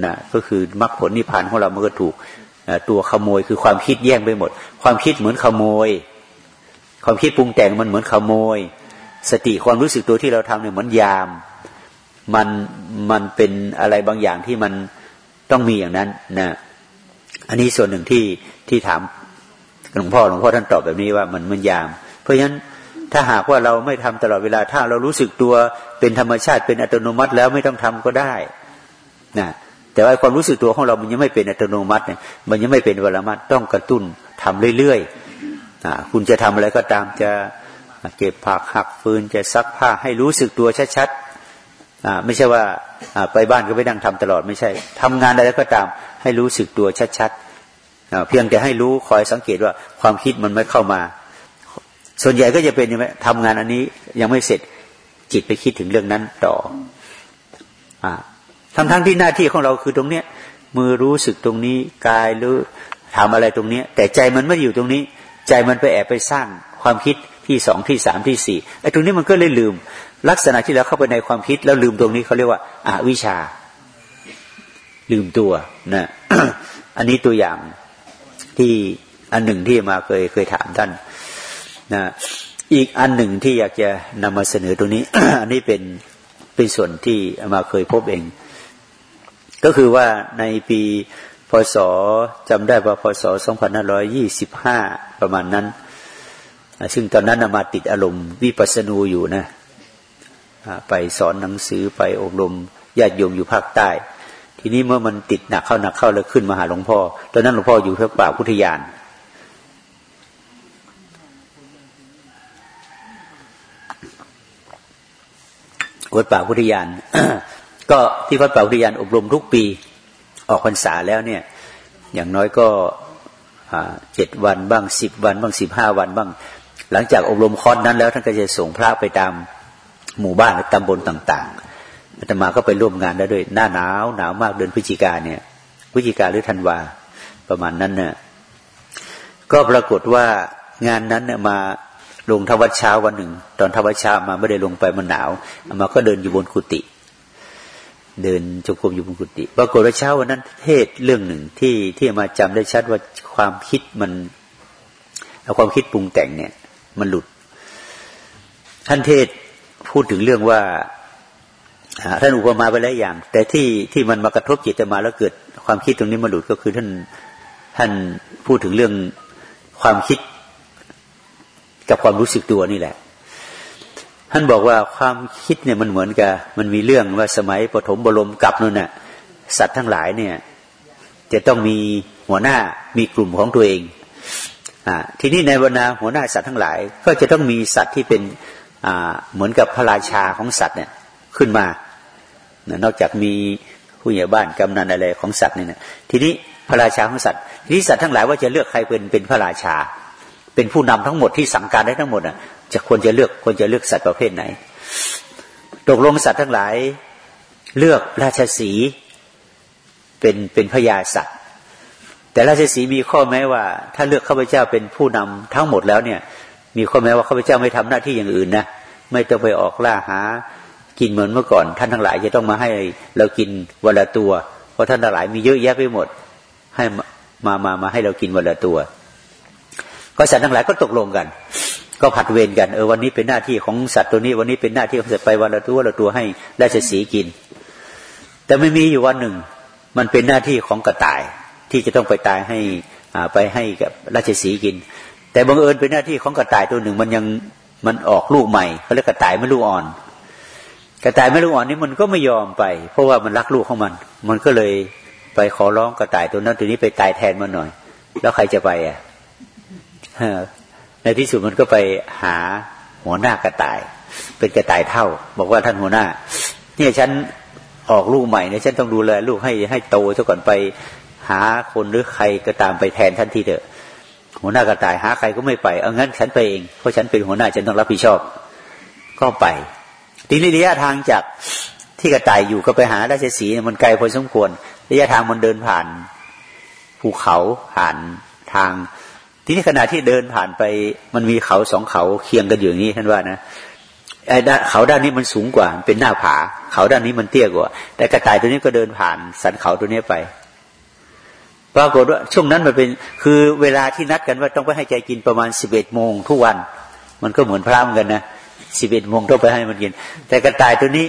นะก็คือมรรคผลนิพพานของเรามันก็ถูก ตัวขโมยคือความคิดแย่งไปหมด ความคิดเหมือนขโมย ความคิดปรุงแต่งมันเหมือนขโมย สติความรู้สึกตัวที่เราทำเนี่ยเหมือนยาม มันมันเป็นอะไรบางอย่างที่มันต้องมีอย่างนั้นนะอันนี้ส่วนหนึ่งที่ที่ถามหลวงพ่อหลวงพ่อท่านตอบแบบนี้ว่ามันมันยาม เพราะฉะนั้นถ้าหากว่าเราไม่ทำตลอดเวลาถ้าเรารู้สึกตัวเป็นธรรมชาติเป็นอัตโนมัติแล้วไม่ต้องทำก็ได้นะ แต่ว่าความรู้สึกตัวของเรา มันยังไม่เป็นอัตโนมัติเนี่ยมันยังไม่เป็นวรมัติต้องกระตุ้นทำเรื่อยๆคุณจะทำอะไรก็ตามจะเก็บผักหักฟืนจะซักผ้าให้รู้สึกตัวชัดๆไม่ใช่ว่าไปบ้านก็ไปนั่งทำตลอดไม่ใช่ทำงานอะไรก็ตาม ให้รู้สึกตัวชัดๆเพียงแต่ให้รู้คอยสังเกตว่าความคิดมันไม่เข้ามา ส่วนใหญ่ก็จะเป็นยังไงทำงานอันนี้ยังไม่เสร็จจิตไปคิดถึงเรื่องนั้นต่อ ทั้งทั้งที่หน้าที่ของเราคือตรงเนี้ยมือรู้สึกตรงนี้กายรู้ทำอะไรตรงเนี้ย แต่ใจมันไม่อยู่ตรงนี้ ใจมันไปแอบไปสร้างความคิดที่สองที่สามที่สี่ไอ้ตรงนี้มันก็เลยลืม ลักษณะที่เราเข้าไปในความคิดแล้วลืมตรงนี้เขาเรียกว่าอาวิชา ลืมตัวนะอันนี้ตัวอย่างที่อันหนึ่งที่มาเคยเคยถามท่านนะอีกอันหนึ่งที่อยากจะนำมาเสนอตรงนี้ อันนี้เป็นเป็นส่วนที่มาเคยพบเอง ก็คือว่าในปีพศจำได้ว่าพศ 2525 ประมาณนั้น ซึ่งตอนนั้นมาติดอารมณ์วิปัสสนูอยู่นะ ไปสอนหนังสือไปอบรมญาติโยมอยู่ภาคใต้ ทีนี้เมื่อมันติดหนักเข้าหนักเข้าแล้วขึ้นมาหาหลวงพ่อ ตอนนั้นหลวงพ่ออยู่ที่ป่าพุทธยานวัดป่าพุทธยาน ก็ที่วัดป่าอุทยานอบรมทุกปี ออกพรรษาแล้วเนี่ย อย่างน้อยก็เจ็ดวันบ้างสิบวัน บ้างสิบห้าวันบ้าง หลังจากอบรมคอนนั้นแล้วท่านก็จะส่งพระไปตามหมู่บ้านตำบลต่างๆอาตมาก็ไปร่วมงานได้ด้วยหน้าหนาวหนาวมากเดือนพฤศจิกาเนี่ยพฤศจิกาหรือธันวาประมาณนั้นเนี่ยก็ปรากฏว่างานนั้นเนี่ยมาลงทวัดเช้าวันหนึ่ง ตอนทวัดเช้ามาไม่ได้ลงไปมันหนาวมาก็เดินอยู่บนกุฏิ เดินจงกรมอยู่บนกุฏิปรากฏว่าเช้าวันนั้น เทศเรื่องหนึ่งที่ที่มาจำได้ชัดว่าความคิดมันเอาความคิดปรุงแต่งเนี่ย มันหลุด ท่านเทศพูดถึงเรื่องว่าท่านอุปมาไปแล้วอย่าง แต่ที่ที่มันมากระทบจิตมาแล้วเกิด ความคิดตรงนี้มาหลุดก็คือท่านท่านพูดถึงเรื่องความคิดกับความรู้สึกตัวนี่แหละ ท่านบอกว่าความคิดเนี่ยมันเหมือนกับ มันมีเรื่องว่าสมัยปฐมบรมกับนั่นน่ะ สัตว์ทั้งหลายเนี่ย จะต้องมีหัวหน้ามีกลุ่มของตัวเองอ่าทีนี้ในวรรณาหัวหน้าสัตว์ทั้งหลาย ก็จะต้องมีสัตว์ที่เป็นอ่าเหมือนกับพระราชาของสัตว์เนี่ยขึ้นมานอกจากมีผู้ใหญ่บ้านกำนันอะไรของสัตว์เนี่ยทีนี้พระราชาของสัตว์ทีนี้สัตว์ทั้งหลายว่าจะเลือกใครเป็นเป็นพระราชา เป็นผู้นำทั้งหมดที่สั่งการได้ทั้งหมดอะ จะควรจะเลือกควรจะเลือกสัตว์ประเภทไหน ตกลงสัตว์ทั้งหลาย เลือกราชสีเป็นเป็นพญาสัตว์ แต่ราชสีมีข้อแม้ว่า ถ้าเลือกข้าพเจ้าเป็นผู้นำทั้งหมดแล้วเนี่ย มีข้อแม้ว่าข้าพเจ้าไม่ทำหน้าที่อย่างอื่นนะไม่ต้องไปออกล่าหา กินเหมือนเมื่อก่อน ท่านทั้งหลายจะต้องมาให้เรากินวันละตัว เพราะท่านทั้งหลายมีเยอะแยะไปหมด ให้มามามาให้เรากินวันละตัว ก็สัตว์ทั้งหลายก็ตกลงกัน ก็ผัดเวรกันเออวันนี้เป็นหน้าที่ของสัตว์ตัวนี้ วันนี้เป็นหน้าที่ของสัตว์ไปวันละตัวละตัวให้ราชสีกิน แต่ไม่มีอยู่วันหนึ่ง มันเป็นหน้าที่ของกระต่ายที่จะต้องไปตายให้อ่าไปให้กับราชสีกิน แต่บังเอิญเป็นหน้าที่ของกระต่ายตัวหนึ่ง มันยังมันออกลูกใหม่เขาเรียกกระต่ายไม่ลูกอ่อน กระต่ายไม่ลูกอ่อนนี้มันก็ไม่ยอมไป เพราะว่ามันรักลูกของมัน มันก็เลยไปขอร้องกระต่ายตัวนั้นตัวนี้ไปตายแทนมันหน่อย แล้วใครจะไปอะ ในที่สุดมันก็ไปหาหัวหน้ากระต่าย เป็นกระต่ายเท่า บอกว่าท่านหัวหน้า เนี่ยฉันออกลูกใหม่เนี่ยฉันต้องดูแลลูกให้ให้โตซะก่อนไปหาคนหรือใครก็ตามไปแทนท่านทีเถอะ หัวหน้ากระต่ายหาใครก็ไม่ไปเอางั้นฉันไปเองเพราะฉันเป็นหัวหน้าฉันต้องรับผิดชอบ ก็ไปทีนี้ระยะทางจากที่กระต่ายอยู่ก็ไปหาราชสีมันไกลพอสมควรระยะทางมันเดินผ่านภูเขาผ่านทาง ทีนี้ขณะที่เดินผ่านไปมันมีเขาสองเขาเคียงกันอยู่อย่างนี้ท่านว่านะไอ้เขาด้านนี้มันสูงกว่าเป็นหน้าผา เขาด้านนี้มันเตี้ยกว่า แต่กระต่ายตัวนี้ก็เดินผ่านสันเขาตัวนี้ไปปรากฏว่าช่วงนั้นมันเป็นคือเวลาที่นัดกันว่าต้องไปให้ใจกินประมาณสิบเอ็ดโมงทุกวัน มันก็เหมือนพระเหมือนกันนะสิบเอ็ดโมงต้องไปให้มันกิน แต่กระต่ายตัวนี้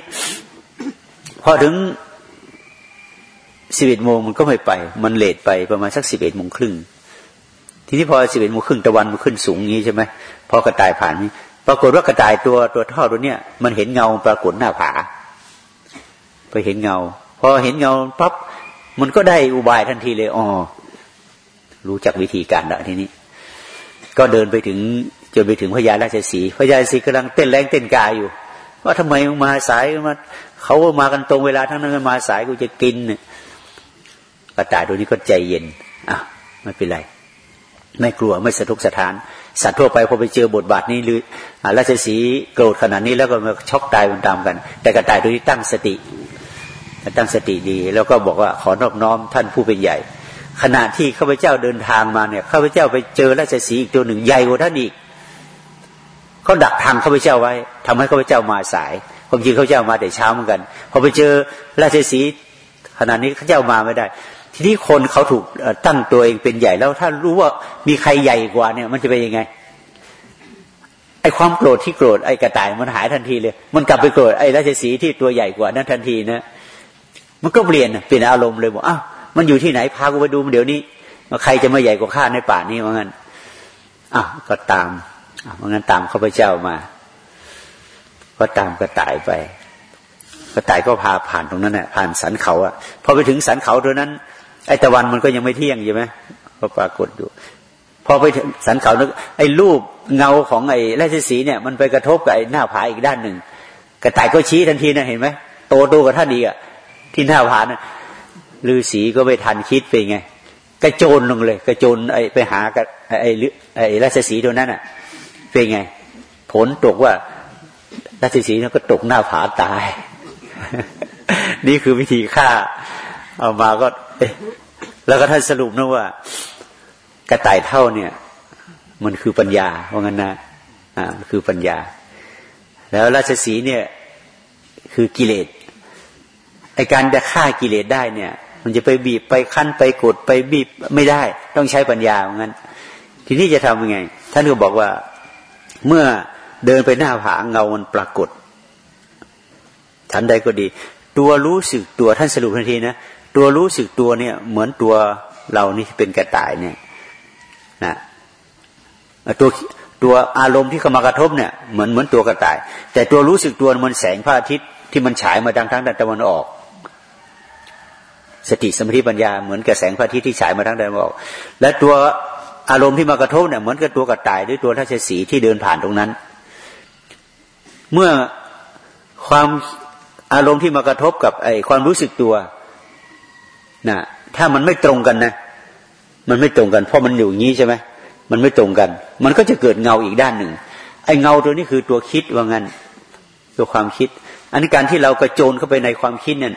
พอถึงสิบเอ็ดโมงมันก็ไม่ไป มันเลทไปประมาณสักสิบเอ็ดโมงครึ่ง ทีนี้พอสิบเอ็ดโมงครึ่งตะวันมันขึ้นสูงงี้ใช่ไหมพอกระต่ายผ่านนี้ปรากฏว่ากระต่ายตัวตัวท่อตัวเนี้ยมันเห็นเงาปรากฏหน้าผาไปเห็นเงา พอเห็นเงาปั๊บมันก็ได้อุบายทันทีเลยอ๋อรู้จักวิธีการล้วทีนี้ ก็เดินไปถึงจนไปถึงพญาราชสีพญาราชสีกำลังเต้นแรงเต้นกายอยู่ ว่าทำไมมาสายมาเขามากันตรงเวลาทั้งนั้นมาสายกูจะกินเนี่ยกระต่ายตัวนี้ก็ใจเย็นอะไม่เป็นไร ไม่กลัวไม่สะทกสะทาน สัตว์ทั่วไปพอไปเจอบทบาทนี้หรือราชสีโกรธขนาดนี้แล้วก็มาช็อกตายมันตามกัน แต่กระต่ายตัวนี้ตั้งสติตั้งสติดี แล้วก็บอกว่าขอนอบน้อมท่านผู้เป็นใหญ่ ขณะที่ข้าพเจ้าเดินทางมาเนี่ยข้าพเจ้าไปเจอราชสีอีกตัวหนึ่งใหญ่กว่าท่านอีกเขาดักทางข้าพเจ้าไว้ทำให้ข้าพเจ้ามาสายความจริงข้าพเจ้ามาแต่เช้าเหมือนกันพอไปเจอราชสีขณะนี้ข้าพเจ้ามาไม่ได้ ทีนี้คนเขาถูกตั้งตัวเองเป็นใหญ่แล้วถ้ารู้ว่ามีใครใหญ่กว่าเนี่ย มันจะเป็นยังไงไอ้ความโกรธที่โกรธไอ้กระต่ายมันหายทันทีเลย มันกลับไปโกรธไอ้ราชสีที่ตัวใหญ่กว่านั้นทันทีนะมันก็เปลี่ยนเปลี่ยนอารมณ์เลยบอกอ้าวมันอยู่ที่ไหนพากูไปดูเดี๋ยวนี้มาใครจะมาใหญ่กว่าข้าในป่านี้ว่างั้นอ้าวก็ตามว่างั้นตามข้าพเจ้ามา ก็ตามกระต่ายไปกระต่ายก็พาผ่านตรงนั้นแหละผ่านสันเขาอะพอไปถึงสันเขาตัวนั้น ไอ้ตะวันมันก็ยังไม่เที่ยงใช่ไหมก็ปรากฏอยู่ พอไปสันเขานึกไอ้รูปเงาของไอ้ราชสีเนี่ย มันไปกระทบกับไอ้หน้าผาอีกด้านหนึ่งกระต่ายก็ชี้ทันทีนะเห็นไหมโตโตกับท่านอีกอะที่หน้าผานะฤาษีก็ไม่ทันคิดไปไงกระโจนลงเลย กระโจนไอ้ไปหากับไอ้ไอ้ราชสีตัวนั้นอะเป็นไง ผลตกว่าราชสีนั้นก็ตกหน้าผาตาย นี่คือวิธีฆ่า เอามาก็ แล้วก็ท่านสรุปนะว่า กระต่ายเท่าเนี่ย มันคือปัญญาว่างั้นนะอ่าคือปัญญา แล้วราชสีเนี่ย คือกิเลสไอการจะฆ่ากิเลสได้เนี่ย มันจะไปบีบไปคั้นไปกดไปบีบไม่ได้ ต้องใช้ปัญญาเหมือนกันทีนี้จะทำยังไง ท่านก็บอกว่าเมื่อเดินไปหน้าผาเงามันปรากฏทันใดก็ดี ตัวรู้สึกตัวท่านสรุปทันทีนะ ตัวรู้สึกตัวเนี่ย เหมือนตัวเรานี่เป็นกระต่ายเนี่ยนะตัวตัวอารมณ์ที่เข้ามากระทบเนี่ยเหมือนเหมือนตัวกระต่าย แต่ตัวรู้สึกตัวมันแสงพระอาทิตย์ที่มันฉายมาทางทางด้านตะวันออก สติสมาธิปัญญาเหมือนกับแสงพระอาทิตย์ที่ฉายมาทั้งแดนบอก และตัวอารมณ์ที่มากระทบเนี่ยเหมือนกับตัวกระต่ายหรือตัวทัศสีที่เดินผ่านตรงนั้น เมื่อความอารมณ์ที่มากระทบกับไอความรู้สึกตัว นะถ้ามันไม่ตรงกันนะ มันไม่ตรงกัน เพราะมันอยู่อย่างนี้ใช่ไหมมันไม่ตรงกัน มันก็จะเกิดเงาอีกด้านหนึ่ง ไอ้เงาตัวนี้คือตัวคิดว่างั้น ตัวความคิด อันนี้การที่เรากระโจนเข้าไปในความคิดเนี่ย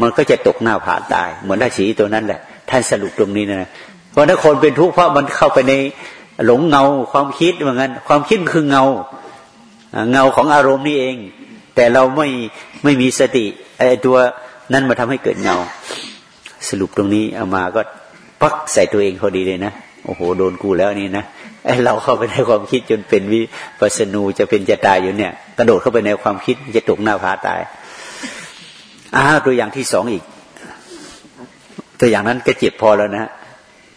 มันก็จะตกหน้าผาตาย เหมือนราศีตัวนั้นแหละ ท่านสรุปตรงนี้นะเพราะถ้าคนเป็นทุกข์เพราะมันเข้าไปในหลงเงาความคิดเหมือนกันความคิดคือเงา เงาของอารมณ์นี่เอง แต่เราไม่ไม่มีสติไอ้ตัวนั้นมาทำให้เกิดเงา สรุปตรงนี้เอามาก็ปักใส่ตัวเองพอดีเลยนะโอ้โหโดนกูแล้วนี่นะไอเราเข้าไปในความคิดจนเป็นวิปัสนูจะเป็นจะตายอยู่เนี่ย กระโดดเข้าไปในความคิดจะตกหน้าผาตายอ้าตัวอย่างที่สองอีก ตัวอย่างนั้นก็เจ็บพอแล้วนะ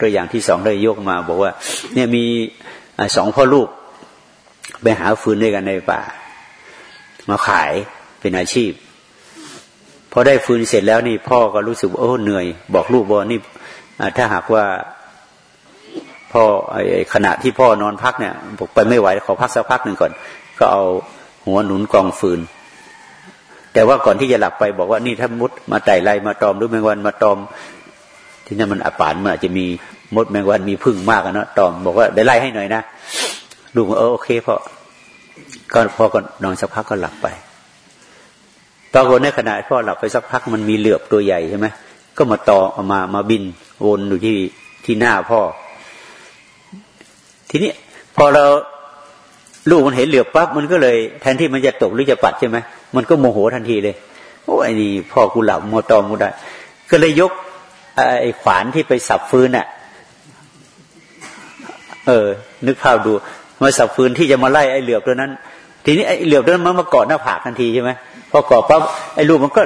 ตัวอย่างที่สองได้ยกมา บอกว่า เนี่ยมีสองพ่อลูกไปหาฟืนด้วยกันในป่า มาขายเป็นอาชีพ พอได้ฟืนเสร็จแล้วนี่พ่อก็รู้สึกโอ้เหนื่อย บอกลูกบอกนี่ถ้าหากว่าพ่อขณะที่พ่อนอนพักเนี่ยบอกไปไม่ไหวขอพักสักพักหนึ่งก่อน ก็เอาหัวหนุนกองฟืน แต่ว่าก่อนที่จะหลับไปบอกว่านี่ถ้ามุดมาไต่ไรมาตอมหรือแมงวันมาตอม ที่นั่นมันอปานมันอาจจะมีมดแมงวันมีพึ่งมากนะตอม บอกว่าได้ไล่ให้หน่อยนะลูกเออโอเคพอก็พอก็นอนสักพักก็หลับไป ตอนคนในขณะพ่อหลับไปสักพักมันมีเหลือบตัวใหญ่ใช่ไหมก็มาต่อออกมามาบินวนอยู่ที่ที่หน้าพ่อ ทีนี้พอเราลูกมันเห็นเหลือบปั๊บมันก็เลย แทนที่มันจะตกหรือจะปัดใช่ไหมมันก็โมโหทันทีเลยโอ้ไอ้นี่พ่อกูหลับโมตอมูได้ก็เลยยกไอ้ขวานที่ไปสับฟืนอะ เออ นึกภาพดูมาสับฟืนที่จะมาไล่ไอ้เหลือบตัวนั้น ทีนี้ไอ้เหลือบตัวนั้นมันมาเกาะหน้าผากทันทีใช่ไหม พอกาะปั๊บไอ้ลูกมันก็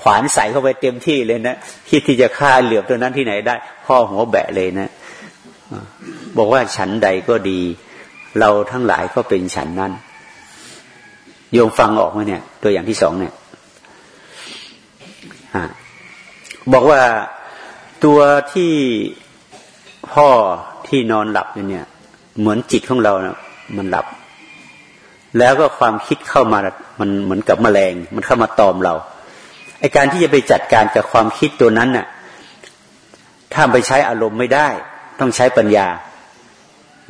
ขวานใส่เข้าไปเต็มที่เลยนะคิดที่จะฆ่าเหลือบตัวนั้นที่ไหนได้ พ่อหัวแบะเลยนะ บอกว่าฉันใดก็ดี เราทั้งหลายก็เป็นฉันนั้นโยมฟังออกมาเนี่ย ตัวอย่างที่สองเนี่ยบอกว่าตัวที่พ่อที่นอนหลับเนี่ย เหมือนจิตของเรานะมันหลับ แล้วก็ความคิดเข้ามา มันเหมือนกับแมลง มันเข้ามาตอมเราไอการที่จะไปจัดการกับความคิดตัวนั้นน่ะถ้าไปใช้อารมณ์ไม่ได้ ต้องใช้ปัญญา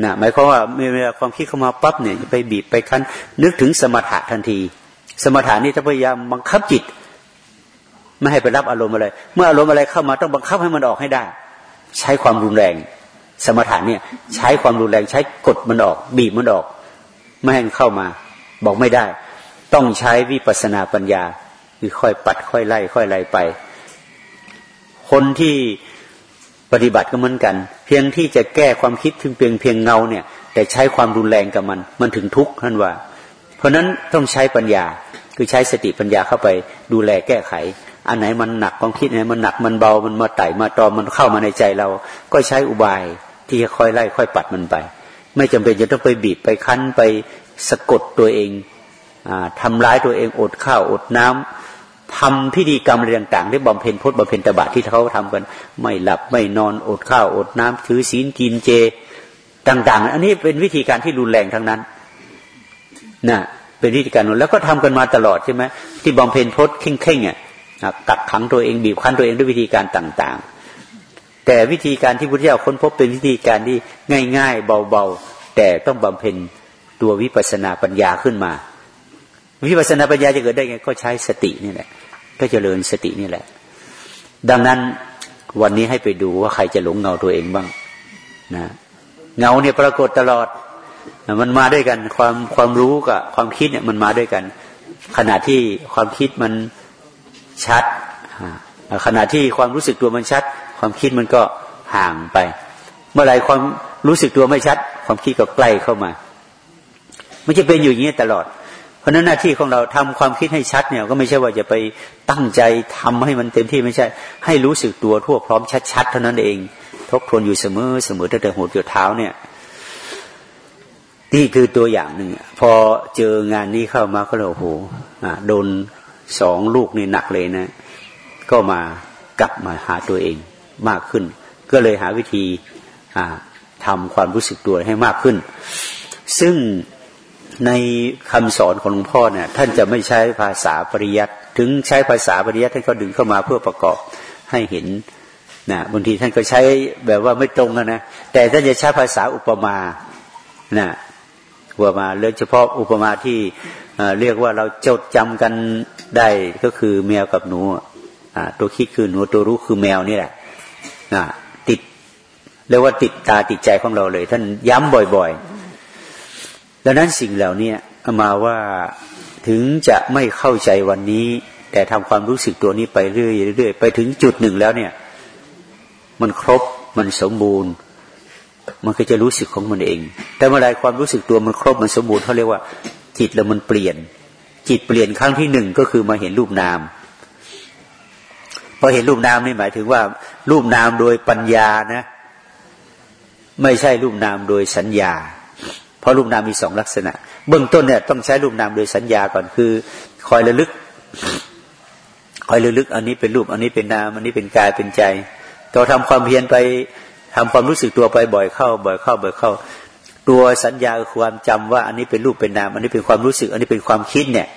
นะหมายความว่าเวลาความคิดเข้ามาปั๊บเนี่ยไปบีบไปคั้น นึกถึงสมถะทันที สมถะนี่ถ้าพยายามบังคับจิต ไม่ให้ไปรับอารมณ์อะไร เมื่ออารมณ์อะไรเข้ามาต้องบังคับให้มันออกให้ได้ ใช้ความรุนแรง สมถะเนี่ย ใช้ความรุนแรงใช้กดมันออก บีบมันออก ไม่ให้เข้ามา บอกไม่ได้ ต้องใช้วิปัสนาปัญญาคือค่อยปัดค่อยไล่ ค่อยไล่ไป คนที่ปฏิบัติก็เหมือนกัน เพียงที่จะแก้ความคิดถึงเพียงเพียงเงาเนี่ย แต่ใช้ความรุนแรงกับมัน มันถึงทุกข์ท่านว่า เพราะนั้นต้องใช้ปัญญาคือใช้สติปัญญาเข้าไปดูแลแก้ไข อันไหนมันหนักความคิดไหนมันหนักมันเบามันมาไต่มาตอมมันเข้ามาในใจเรา ก็ใช้อุบายที่จะค่อยไล่ ค่อยปัดมันไป ไม่จำเป็นจะต้องไปบีบไปคั้นไปสะกดตัวเอง ทำร้ายตัวเองอดข้าวอดน้ำทำพิธีกรรมอะไรต่างๆที่บำเพ็ญพจน์บำเพ็ญตบะที่เขาทำกัน ไม่หลับไม่นอนอดข้าวอดน้ำถือศีลกินเจต่าง ๆ อันนี้เป็นวิธีการที่รุนแรงทั้งนั้นนะเป็นวิธีการแล้วก็ทำกันมาตลอดใช่ไหมที่บำเพ็ญพจน์เข่งๆอะกักขังตัวเองบีบคั้นตัวเองด้วยวิธีการต่าง ๆ แต่วิธีการที่พุทธเจ้าค้นพบเป็นวิธีการที่ง่าย ๆ เบาๆแต่ต้องบำเพ็ญตัววิปัสสนาปัญญาขึ้นมา วิปัสสนาปัญญาจะเกิดได้ไง ก็ใช้สตินี่แหละ ก็เจริญสตินี่แหละ ดังนั้นวันนี้ให้ไปดูว่าใครจะหลงเงาตัวเองบ้างนะเงาเนี่ยปรากฏตลอด มันมาด้วยกัน ความความรู้กับความคิดเนี่ยมันมาด้วยกัน ขณะที่ความคิดมันชัด ขณะที่ความรู้สึกตัวมันชัด ความคิดมันก็ห่างไป เมื่อไรความรู้สึกตัวไม่ชัด ความคิดก็ใกล้เข้ามา มันจะเป็นอยู่อย่างนี้ตลอด เพราะนั้นหน้าที่ของเราทำความคิดให้ชัดเนี่ยก็ไม่ใช่ว่าจะไปตั้งใจทำให้มันเต็มที่ไม่ใช่ ให้รู้สึกตัวทั่วพร้อมชัดๆเท่านั้นเอง ทบทวนอยู่เสมอเสมอตั้งแต่หัวจนเท้าเนี่ยนี่คือตัวอย่างหนึ่งพอเจองานนี้เข้ามาก็เลยโอ้โหโดนสองลูกนี่หนักเลยนะ ก็มากลับมาหาตัวเองมากขึ้น ก็เลยหาวิธีทำความรู้สึกตัวให้มากขึ้น ซึ่ง ในคำสอนของหลวงพ่อเนี่ยท่านจะไม่ใช้ภาษาปริยัติถึงใช้ภาษาปริยัติท่านก็ดึงเข้ามาเพื่อประกอบให้เห็นนะบางทีท่านก็ใช้แบบว่าไม่ตรงนะแต่ท่านจะใช้ภาษาอุปมานะอุปมาโดยเฉพาะอุปมาที่เรียกว่าเราจดจำกันได้ก็คือแมวกับหนูตัวคิดคือหนูตัวรู้คือแมวนี่แหละติดเรียกว่าติดตาติดใจของเราเลย ท่านย้ำบ่อย ๆ ดังนั้นสิ่งเหล่านี้มาว่าถึงจะไม่เข้าใจวันนี้ แต่ทำความรู้สึกตัวนี้ไปเรื่อยๆไปถึงจุดหนึ่งแล้วเนี่ย มันครบมันสมบูรณ์ มันก็จะรู้สึกของมันเอง แต่เมื่อไรความรู้สึกตัวมันครบมันสมบูรณ์เขาเรียกว่า จิตแล้วมันเปลี่ยน จิตเปลี่ยนครั้งที่หนึ่งก็คือมาเห็นรูปนามพอเห็นรูปนามนี่หมายถึงว่า รูปนามโดยปัญญานะ ไม่ใช่รูปนามโดยสัญญา เพราะรูปนามมีสองลักษณะ เบื้องต้นเนี่ยต้องใช้รูปนามโดยสัญญาก่อนคือ คอยระลึก คอยระลึก อันนี้เป็นรูป อันนี้เป็นนาม อันนี้เป็นกายเป็นใจต่อทำความเพียรไปทำความรู้สึกตัวไปบ่อยเข้า บ่อยเข้า บ่อยเข้า ตัวสัญญาความจำว่า อันนี้เป็นรูปเป็นนาม อันนี้เป็นความรู้สึก อันนี้เป็นความคิดเนี่ย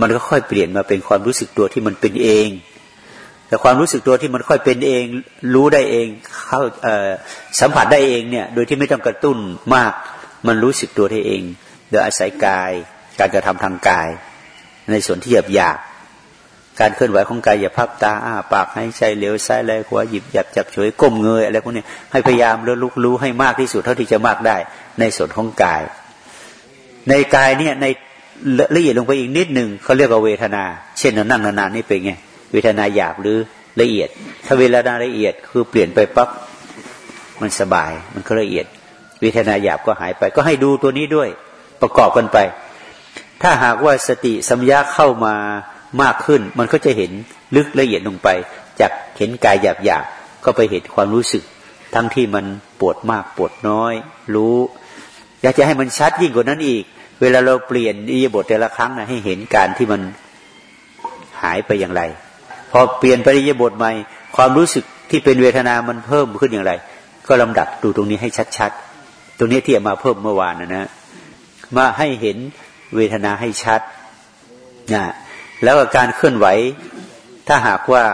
มันก็ค่อยเปลี่ยนมาเป็นความรู้สึกตัวที่มันเป็นเอง แต่ความรู้สึกตัวที่มันค่อยเป็นเอง รู้ได้เองเข้าสัมผัสได้เองเนี่ย โดยที่ไม่ต้องกระตุ้นมาก มันรู้สึกตัวได้เอง โดยอาศัยกาย การกระทำทางกาย ในส่วนที่หยาบหยาบการเคลื่อนไหวของกายอย่าพับตาอ้าปากให้ใจเหลวซ้ายแลขวาหยิบหยับจับฉวยก้มเงยอะไรพวกนี้ให้พยายามเลือกรู้ให้มากที่สุดเท่าที่จะมากได้ ในส่วนของกาย ในกายเนี่ยในละเอียดลงไปอีกนิดหนึ่งเขาเรียกว่าเวทนา เช่นเรานั่งนานๆนี่เป็นไงเวทนาหยาบหรือละเอียด ถ้าเวทนาละเอียดคือเปลี่ยนไปปั๊บมันสบายมันก็ละเอียด เวทนาหยาบก็หายไป ก็ให้ดูตัวนี้ด้วย ประกอบกันไป ถ้าหากว่าสติสัมยาเข้ามามากขึ้น มันก็จะเห็นลึกละเอียดลงไป จากเห็นกายหยาบหยาบก็ไปเห็นความรู้สึก ทั้งที่มันปวดมากปวดน้อย รู้ อยากจะให้มันชัดยิ่งกว่านั้นอีก เวลาเราเปลี่ยนอิยบทแต่ละครั้งนะให้เห็นการที่มันหายไปอย่างไร พอเปลี่ยนปริยบทใหม่ ความรู้สึกที่เป็นเวทนามันเพิ่มขึ้นอย่างไร ก็ลำดับดูตรงนี้ให้ชัดๆ ตรงนี้ที่มาเพิ่มเมื่อวานนะนะมาให้เห็นเวทนาให้ชัดนะแล้วการเคลื่อนไหว ถ้าหากว่า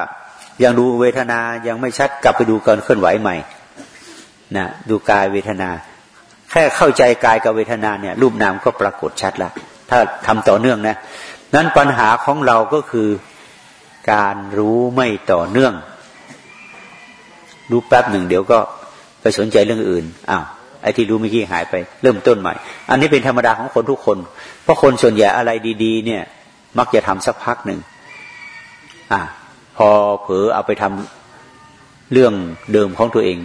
ยังดูเวทนายังไม่ชัดกลับไปดูการเคลื่อนไหวใหม่นะดูกายเวทนา แค่เข้าใจกายกับเวทนาเนี่ย รูปนามก็ปรากฏชัดละถ้าทำต่อเนื่องนะนั้นปัญหาของเราก็คือการรู้ไม่ต่อเนื่อง รู้แป๊บหนึ่งเดี๋ยวก็ไปสนใจเรื่องอื่นอ้าว ไอ้ที่รู้เมื่อกี้หายไป เริ่มต้นใหม่ อันนี้เป็นธรรมดาของคนทุกคน เพราะคนส่วนใหญ่อะไรดี ๆ เนี่ย มักจะทำสักพักหนึ่งอ่าพอเผลอเอาไปทำเรื่องเดิมของตัวเอง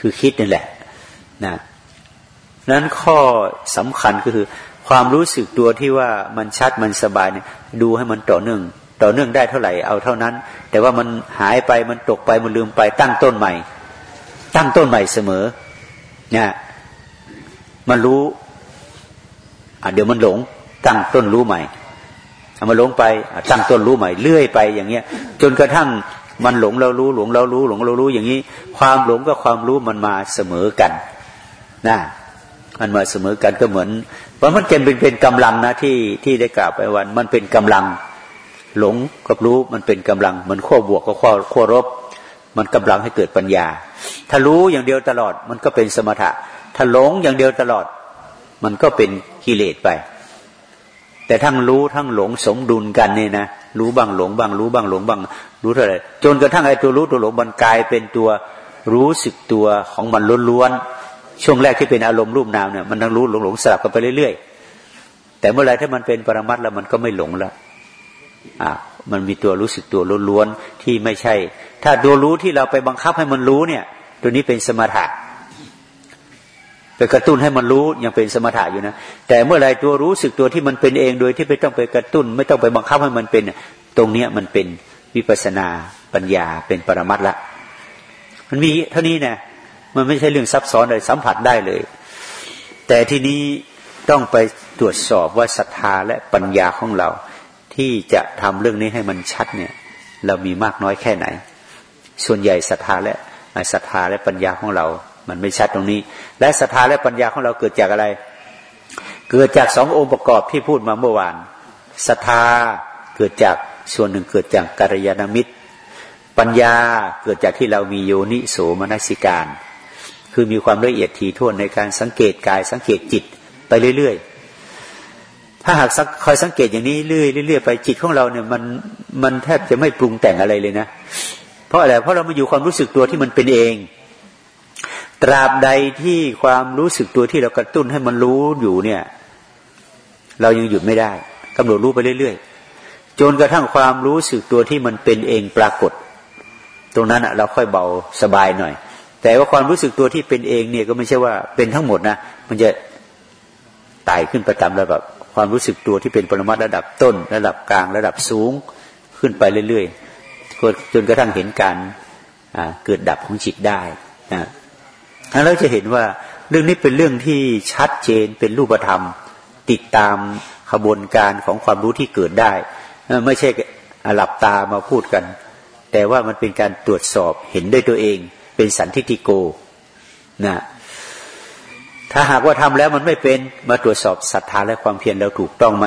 คือคิดนี่แหละนะนั้นข้อสำคัญก็คือ ความรู้สึกตัวที่ว่ามันชัดมันสบายเนี่ยดูให้มันต่อเนื่องต่อเนื่องได้เท่าไหร่เอาเท่านั้น แต่ว่ามันหายไปมันตกไปมันลืมไปตั้งต้นใหม่ ตั้งต้นใหม่เสมอเนี่ย มันรู้อะเดี๋ยวมันหลง ตั้งต้นรู้ใหม่เอามาหลงไปตั้งต้นรู้ใหม่เลื่อยไปอย่างเงี้ย จนกระทั่งมันหลงเรารู้หลงเรารู้หลงเรารู้อย่างนี้ ความหลงกับความรู้มันมาเสมอกันนะมันมาเสมอกันก็เหมือนเพราะมันเกมเป็นเป็นกำลังนะที่ที่ได้กล่าวไปวัน มันเป็นกำลัง หลงกับรู้มันเป็นกำลัง มันขั้วบวกกับขั้วขั้วลบมันกำลังให้เกิดปัญญา ถ้ารู้อย่างเดียวตลอดมันก็เป็นสมถะ ถ้าหลงอย่างเดียวตลอด มันก็เป็นกิเลสไป แต่ทั้งรู้ทั้งหลงสมดุลกันเนี่ยนะรู้บ้างหลงบ้างรู้บ้างหลงบ้าง รู้เท่าไรจนกระทั่งไอ้ตัวรู้ตัวหลงมันกลายเป็นตัวรู้สึกตัวของมันล้วนๆช่วงแรกที่เป็นอารมณ์รูปนามเนี่ยมันทั้งรู้หลงหลงสลับกันไปเรื่อยๆ แต่เมื่อไรถ้ามันเป็นปรมัตแล้วมันก็ไม่หลงละอ่ามันมีตัวรู้สึกตัวล้วนๆที่ไม่ใช่ ถ้าตัวรู้ที่เราไปบังคับให้มันรู้เนี่ย ตัวนี้เป็นสมถะ ไปกระตุ้นให้มันรู้ยังเป็นสมถะอยู่นะ แต่เมื่อไรตัวรู้สึกตัวที่มันเป็นเองโดยที่ไม่ต้องไปกระตุ้น ไม่ต้องไปบังคับให้มันเป็น ตรงเนี้ยมันเป็นวิปัสนาปัญญาเป็นปรมัตละ มันมีเท่านี้นะมันไม่ใช่เรื่องซับซ้อนเลยสัมผัสได้เลย แต่ทีนี้ต้องไปตรวจสอบว่าศรัทธาและปัญญาของเรา ที่จะทำเรื่องนี้ให้มันชัดเนี่ย เรามีมากน้อยแค่ไหน ส่วนใหญ่ศรัทธาและศรัทธาและปัญญาของเรา มันไม่ชัดตรงนี้ และศรัทธาและปัญญาของเราเกิดจากอะไร เกิดจากสององค์ประกอบที่พูดมาเมื่อวานศรัทธาเกิดจากส่วนหนึ่งเกิดจากกัลยาณมิตร ปัญญาเกิดจากที่เรามีโยนิโสมนสิการ คือมีความละเอียดถี่ถ้วนในการสังเกตกายสังเกตจิตไปเรื่อยๆ ถ้าหากคอยสังเกตอย่างนี้เรื่อยๆไปจิตของเราเนี่ยมันมันแทบจะไม่ปรุงแต่งอะไรเลยนะ เพราะอะไรเพราะเรามาอยู่ความรู้สึกตัวที่มันเป็นเอง ตราบใดที่ความรู้สึกตัวที่เรากระตุ้นให้มันรู้อยู่เนี่ย เรายังหยุดไม่ได้กำหนดรู้ไปเรื่อยๆจนกระทั่งความรู้สึกตัวที่มันเป็นเองปรากฏ ตรงนั้นเราค่อยเบาสบายหน่อย แต่ว่าความรู้สึกตัวที่เป็นเองเนี่ยก็ไม่ใช่ว่าเป็นทั้งหมดนะมันจะไต่ขึ้นไปตามระดับความรู้สึกตัวที่เป็นปรมัตระดับต้น ระดับกลางระดับสูงขึ้นไปเรื่อยๆจนกระทั่งเห็นการเกิดดับของจิตได้นะ เราจะเห็นว่าเรื่องนี้เป็นเรื่องที่ชัดเจนเป็นรูปธรรม ติดตามขบวนการของความรู้ที่เกิดได้ ไม่ใช่หลับตามาพูดกัน แต่ว่ามันเป็นการตรวจสอบเห็นด้วยตัวเอง เป็นสันทิติโกนะถ้าหากว่าทำแล้วมันไม่เป็นมาตรวจสอบศรัทธาและความเพียรเราถูกต้องไหม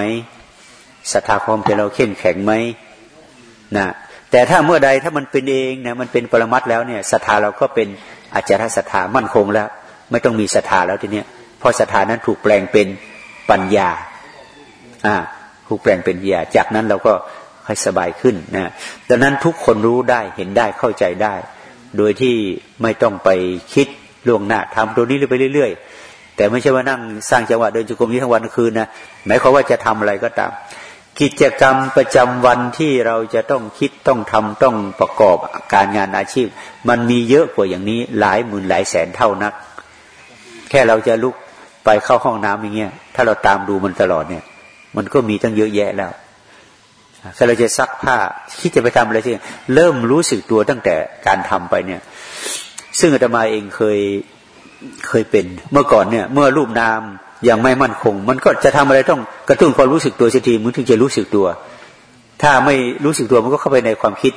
ศรัทธาความเพียรเราเข้มแข็งไหมนะแต่ถ้าเมื่อใดถ้ามันเป็นเองนะมันเป็นปรมัตแล้วเนี่ยศรัทธาเราก็เป็น อาจารย์ศรัทธามั่นคงแล้ว ไม่ต้องมีศรัทธาแล้วทีเนี้ยเพราะศรัทธานั้นถูกแปลงเป็นปัญญาอ่าถูกแปลงเป็นปัญญา จากนั้นเราก็ค่อยสบายขึ้นนะดังนั้นทุกคนรู้ได้เห็นได้เข้าใจได้ โดยที่ไม่ต้องไปคิดล่วงหน้าทำตัวนี้ไปเรื่อย ๆ แต่ไม่ใช่ว่านั่งสร้างจังหวะเดินจุกรมนี้ทั้งวันทั้งคืนนะหมายความว่าจะทำอะไรก็ตาม กิจกรรมประจำวันที่เราจะต้องคิดต้องทำต้องประกอบการงานอาชีพ มันมีเยอะกว่าอย่างนี้หลายหมื่นหลายแสนเท่านัก แค่เราจะลุกไปเข้าห้องน้ำอย่างเงี้ยถ้าเราตามดูมันตลอดเนี่ย มันก็มีตั้งเยอะแยะแล้วถ้าเราจะซักผ้าคิดจะไปทำอะไรที่เริ่มรู้สึกตัวตั้งแต่การทำไปเนี่ย ซึ่งอาตมาเองเคยเคยเป็น เมื่อก่อนเนี่ย เมื่อรูปนาม ยังไม่มั่นคง มันก็จะทำอะไรต้องกระตุ้นความรู้สึกตัวสักทีมันถึงจะรู้สึกตัว ถ้าไม่รู้สึกตัวมันก็เข้าไปในความคิด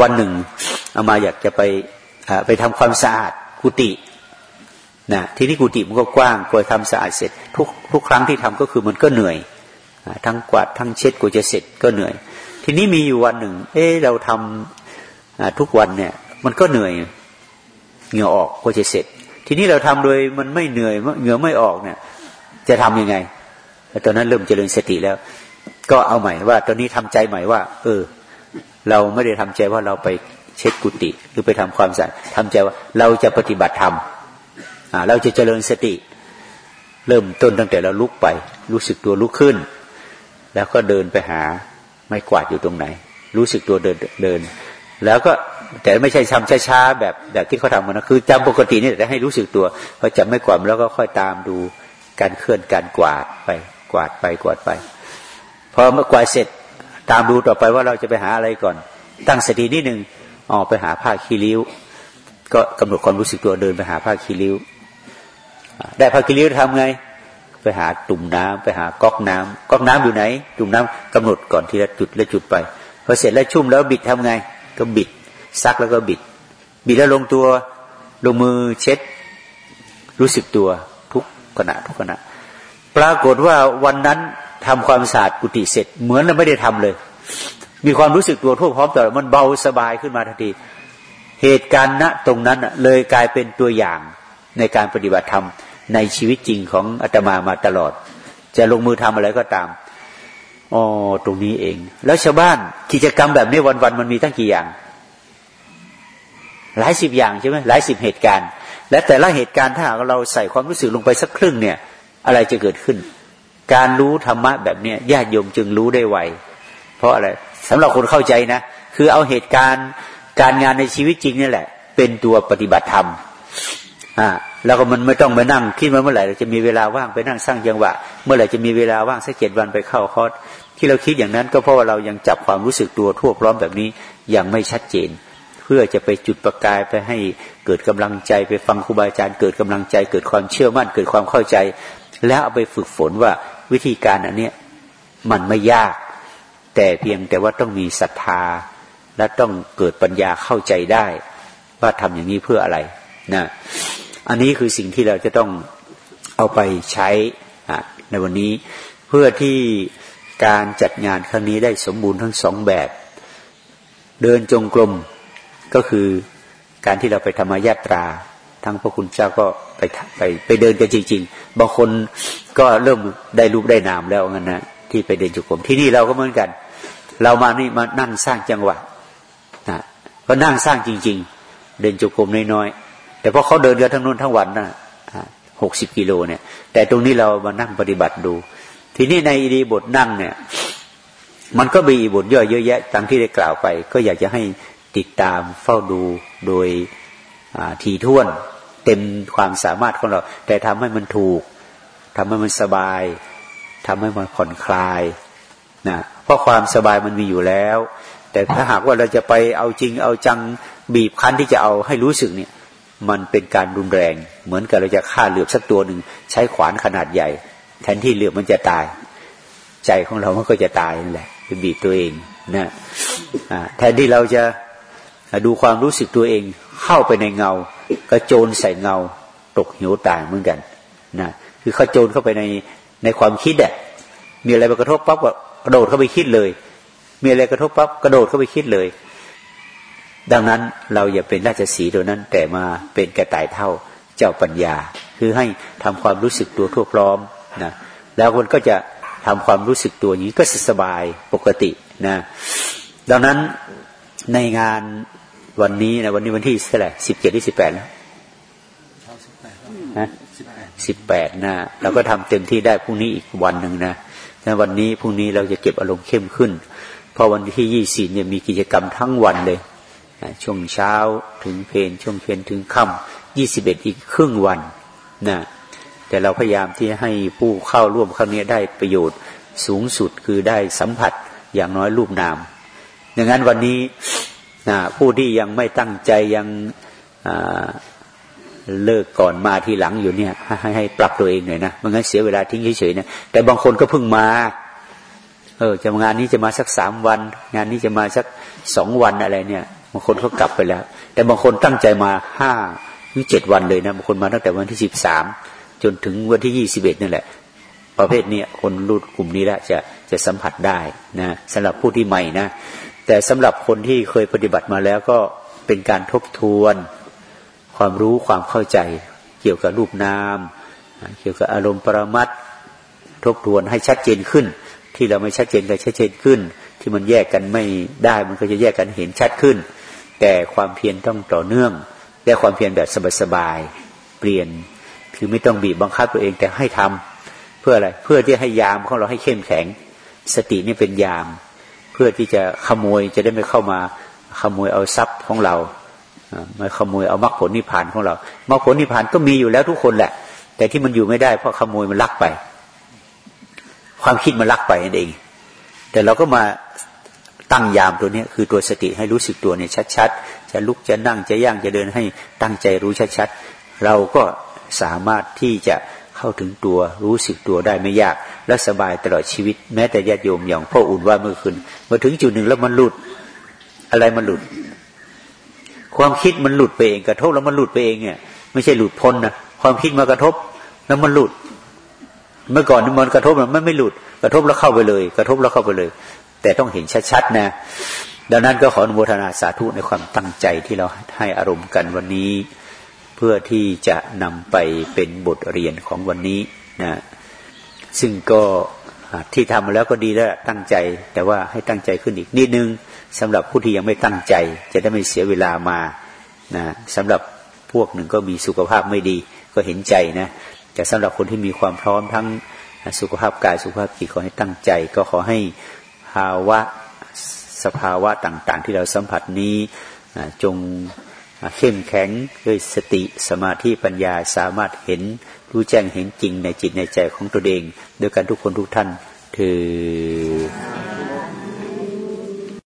วันหนึ่งเอามาอยากจะไปไปทำความสะอาดกุฏินะที่นี่กุฏิมันก็กว้างกว่าทำสะอาดเสร็จ ทุกทุกครั้งที่ทำก็คือมันก็เหนื่อยทั้งกวาดทั้งเช็ดกว่าจะเสร็จก็เหนื่อย ทีนี้มีอยู่วันหนึ่ง เอ๊เราทำทุกวันเนี่ย มันก็เหนื่อยเหงื่อออกกว่าจะเสร็จ ทีนี้เราทำโดยมันไม่เหนื่อยเหงื่อไม่ออกเนี่ย จะทํำยังไงตอนนั้นเริ่มเจริญสติแล้ว ก็เอาใหม่ว่า ตอนนี้ทำใจใหม่ว่า เออ เราไม่ได้ทำใจว่าเราไปเช็ดกุฏิหรือไปทำความสะอาดทำใจว่าเราจะปฏิบัติธรรมเราจะเจริญสติ เริ่มต้นตั้งแต่เราลุกไป รู้สึกตัวลุกขึ้น แล้วก็เดินไปหาไม่กวาดอยู่ตรงไหน รู้สึกตัวเดินเดิน แล้วก็แต่ไม่ใช่ทำช้าๆแบบแบบที่เขาทำกันนะคือจำปกตินี่แต่ให้รู้สึกตัวพอจำไม่กวาดแล้วก็ค่อยตามดู การเคลื่อนการกวาดไป กวาดไปกวาดไป พอเมื่อกวาดเสร็จตามดูต่อไปว่าเราจะไปหาอะไรก่อน ตั้งสตินิดหนึ่งออกไปหาผ้าคีริ้ว ก็กำหนดความรู้สึกตัวเดินไปหาผ้าคีริ้ว ได้พากิริ้วทำไง ไปหาตุ่มน้ำไปหาก๊อกน้ำก๊อกน้ำอยู่ไหน ตุ่มน้ำกำหนดก่อนทีละจุดละจุดไปพอเสร็จแล้วชุ่มแล้วบิดทำไง ก็บิด ซักแล้วก็บิด บิดแล้วลงตัวลงมือเช็ด รู้สึกตัว ขณะทุกขณะ ปรากฏว่าวันนั้นทำความสะอาดกุฏิเสร็จ เหมือนเราไม่ได้ทำเลย มีความรู้สึกตัวทั่วพร้อมแต่มันเบาสบายขึ้นมาทันที เหตุการณ์ณตรงนั้นเลยกลายเป็นตัวอย่างในการปฏิบัติธรรมในชีวิตจริงของอาตมามาตลอด จะลงมือทำอะไรก็ตามอ๋อตรงนี้เอง แล้วชาวบ้านกิจกรรมแบบนี้วันๆมันมีตั้งกี่อย่าง หลายสิบอย่างใช่ไหมหลายสิบเหตุการณ์ และแต่ละเหตุการณ์ถ้าเราใส่ความรู้สึกลงไปสักครึ่งเนี่ย อะไรจะเกิดขึ้น การรู้ธรรมะแบบเนี้ยญาติโยมจึงรู้ได้ไวเพราะอะไรสำหรับคนเข้าใจนะ คือเอาเหตุการณ์การงานในชีวิตจริงนี่แหละ เป็นตัวปฏิบัติธรรมอ่าแล้วก็มันไม่ต้องไปนั่งคิดว่าเมื่อไหร่เราจะมีเวลาว่างไปนั่งสร้างจังหวะ เมื่อไหร่จะมีเวลาว่างสักเจ็ดวันไปเข้าคอร์สที่เราคิดอย่างนั้นก็เพราะว่าเรายังจับความรู้สึกตัวทั่วพร้อมแบบนี้ยังไม่ชัดเจน พื่อจะไปจุดประกายไปให้เกิดกำลังใจไปฟังครูบาอาจารย์เกิดกำลังใจ เกิดความเชื่อมั่น เกิดความเข้าใจ แล้วเอาไปฝึกฝนว่าวิธีการอันเนี้ยมันไม่ยาก แต่เพียงแต่ว่าต้องมีศรัทธา และต้องเกิดปัญญาเข้าใจได้ ว่าทำอย่างนี้เพื่ออะไรนะอันนี้คือสิ่งที่เราจะต้องเอาไปใช้ในวันนี้เพื่อที่การจัดงานครั้งนี้ได้สมบูรณ์ทั้งสองแบบ เดินจงกรม ก็คือการที่เราไปธรรมยาตรา ทั้งพระคุณเจ้าก็ไปไปไปเดินกันจริง ๆ บางคนก็เริ่มได้รูปได้นามแล้วงั้นนะที่ไปเดินจงกรมที่นี่เราก็เหมือนกัน เรามานี่มานั่งสร้างจังหวะนะก็นั่งสร้างจริง ๆ เดินจงกรมน้อยๆแต่พอเขาเดินกันทั้งนู้นทั้งวันนะหกสิบกิโลเนี่ย แต่ตรงนี้เรามานั่งปฏิบัติดู ทีนี้ในอีดีบทนั่งเนี่ย มันก็มีบทย่อยเยอะแยะตามที่ได้กล่าวไป ก็อยากจะให้ ติดตามเฝ้าดูโดยทีท่วนเต็มความสามารถของเรา แต่ทำให้มันถูกทำให้มันสบายทำให้มันผ่อนคลายนะเพราะความสบายมันมีอยู่แล้ว แต่ถ้าหากว่าเราจะไปเอาจริงเอาจังบีบคั้นที่จะเอาให้รู้สึกเนี่ย มันเป็นการรุนแรง เหมือนกับเราจะฆ่าเหลือบสักตัวหนึ่งใช้ขวานขนาดใหญ่ แทนที่เหลือบมันจะตาย ใจของเรามันก็จะตายนั่นแหละเป็นบีบตัวเองนะแทนที่เราจะ ดูความรู้สึกตัวเองเข้าไปในเงาก็โจรใส่เงา ตกหิวตายเหมือนกันนะคือเขาโจรเข้าไปในในความคิดอะมีอะไรมากระทบปั๊บก็กระโดดเข้าไปคิดเลย มีอะไรกระทบปั๊บกระโดดเข้าไปคิดเลย ดังนั้นเราอย่าเป็นราชสีตัวนั้น แต่มาเป็นกระต่ายเท่าเจ้าปัญญา คือให้ทำความรู้สึกตัวทั่วพร้อมนะแล้วมันก็จะทำความรู้สึกตัวนี้ก็สบายปกตินะดังนั้นในงาน วันนี้นะวันนี้วันที่เท่าไหร่สิบเจ็ดที่สิบแปดแล้วนะสิบแปดนะเราก็ทำเต็มที่ได้พรุ่งนี้อีกวันหนึ่งนะแต่วันนี้พรุ่งนี้เราจะเก็บอารมณ์เข้มขึ้น เพอวันที่ยี่สี่เนี่ยมีกิจกรรมทั้งวันเลยช่วงเช้าถึงเพลนช่วงเพลนถึงค่ำยี่สิบเอ็ดอีกครึ่งวันนะแต่เราพยายามที่ให้ผู้เข้าร่วมครั้งนี้ได้ประโยชน์สูงสุดคือได้สัมผัสอย่างน้อยรูปนามดังนั้นวันนี้ นะผู้ที่ยังไม่ตั้งใจยังเลิกก่อนมาทีหลังอยู่เนี่ยให้ให้ปรับตัวเองหน่อยนะไม่งั้นเสียเวลาทิ้งเฉยๆนะแต่บางคนก็เพิ่งมา เออจะงานนี้จะมาสักสามวัน งานนี้จะมาสักสองวันอะไรเนี่ยบางคนเขากลับไปแล้ว แต่บางคนตั้งใจมาห้าหรือเจ็ดวันเลยนะบางคนมาตั้งแต่วันที่สิบสามจนถึงวันที่ยี่สิบเอ็ดนั่นแหละ ประเภทนี้คนรุ่นกลุ่มนี้ละจะจะสัมผัสได้นะสำหรับผู้ที่ใหม่นะ แต่สำหรับคนที่เคยปฏิบัติมาแล้วก็เป็นการทบทวน ความรู้ความเข้าใจ เกี่ยวกับรูปนาม เกี่ยวกับอารมณ์ปรมัตทบทวนให้ชัดเจนขึ้น ที่เราไม่ชัดเจนก็ชัดเจนขึ้น ที่มันแยกกันไม่ได้มันก็จะแยกกันเห็นชัดขึ้น แต่ความเพียรต้องต่อเนื่องและความเพียรแบบสบายๆเปลี่ยนคือไม่ต้องบีบบังคับตัวเองแต่ให้ทำเพื่ออะไรเพื่อที่ให้ยามของเราให้เข้มแข็ง สตินี่เป็นยาม เพื่อที่จะขโมยจะได้ไม่เข้ามาขโมยเอาทรัพย์ของเรามาขโมยเอามรรคผลนิพพานของเรามรรคผลนิพพานก็มีอยู่แล้วทุกคนแหละ แต่ที่มันอยู่ไม่ได้เพราะขโมยมันลักไป ความคิดมันลักไปนั่นเอง แต่เราก็มาตั้งยามตัวนี้คือตัวสติให้รู้สึกตัวเนี่ยชัดๆจะลุกจะนั่งจะย่างจะเดินให้ตั้งใจรู้ชัดๆเราก็สามารถที่จะ เข้าถึงตัว รู้สึกตัวได้ไม่ยาก และสบายตลอดชีวิต แม้แต่ญาติโยมอย่างพ่ออุ่นว่าเมื่อคืนมาถึงจุดหนึ่งแล้วมันหลุด อะไรมันหลุด ความคิดมันหลุดไปเองกระทบแล้วมันหลุดไปเองเนี่ย ไม่ใช่หลุดพ้นนะความคิดมากระทบ แล้วมันหลุด เมื่อก่อนมันกระทบมันไม่หลุด กระทบแล้วเข้าไปเลย กระทบแล้วเข้าไปเลย แต่ต้องเห็นชัดๆนะดังนั้นก็ขออนุโมทนาสาธุในความตั้งใจที่เราให้อารมณ์กันวันนี้ พื่อที่จะนำไปเป็นบทเรียนของวันนี้นะซึ่งก็ที่ทำมาแล้วก็ดีแล้วตั้งใจ แต่ว่าให้ตั้งใจขึ้นอีกนิดนึงสำหรับผู้ที่ยังไม่ตั้งใจ จะได้ไม่เสียเวลามานะสำหรับพวกหนึ่งก็มีสุขภาพไม่ดีก็เห็นใจนะแต่สำหรับคนที่มีความพร้อมทั้งสุขภาพกายสุขภาพจิตขอให้ตั้งใจ ก็ขอให้ภาวะสภาวะต่าง ๆ ที่เราสัมผัสนี้จง เข้มแข็งด้วยสติสมาธิปัญญาสามารถเห็นรู้แจ้งเห็นจริงในจิตในใจของตัวเองโดยการทุกคนทุกท่านถือ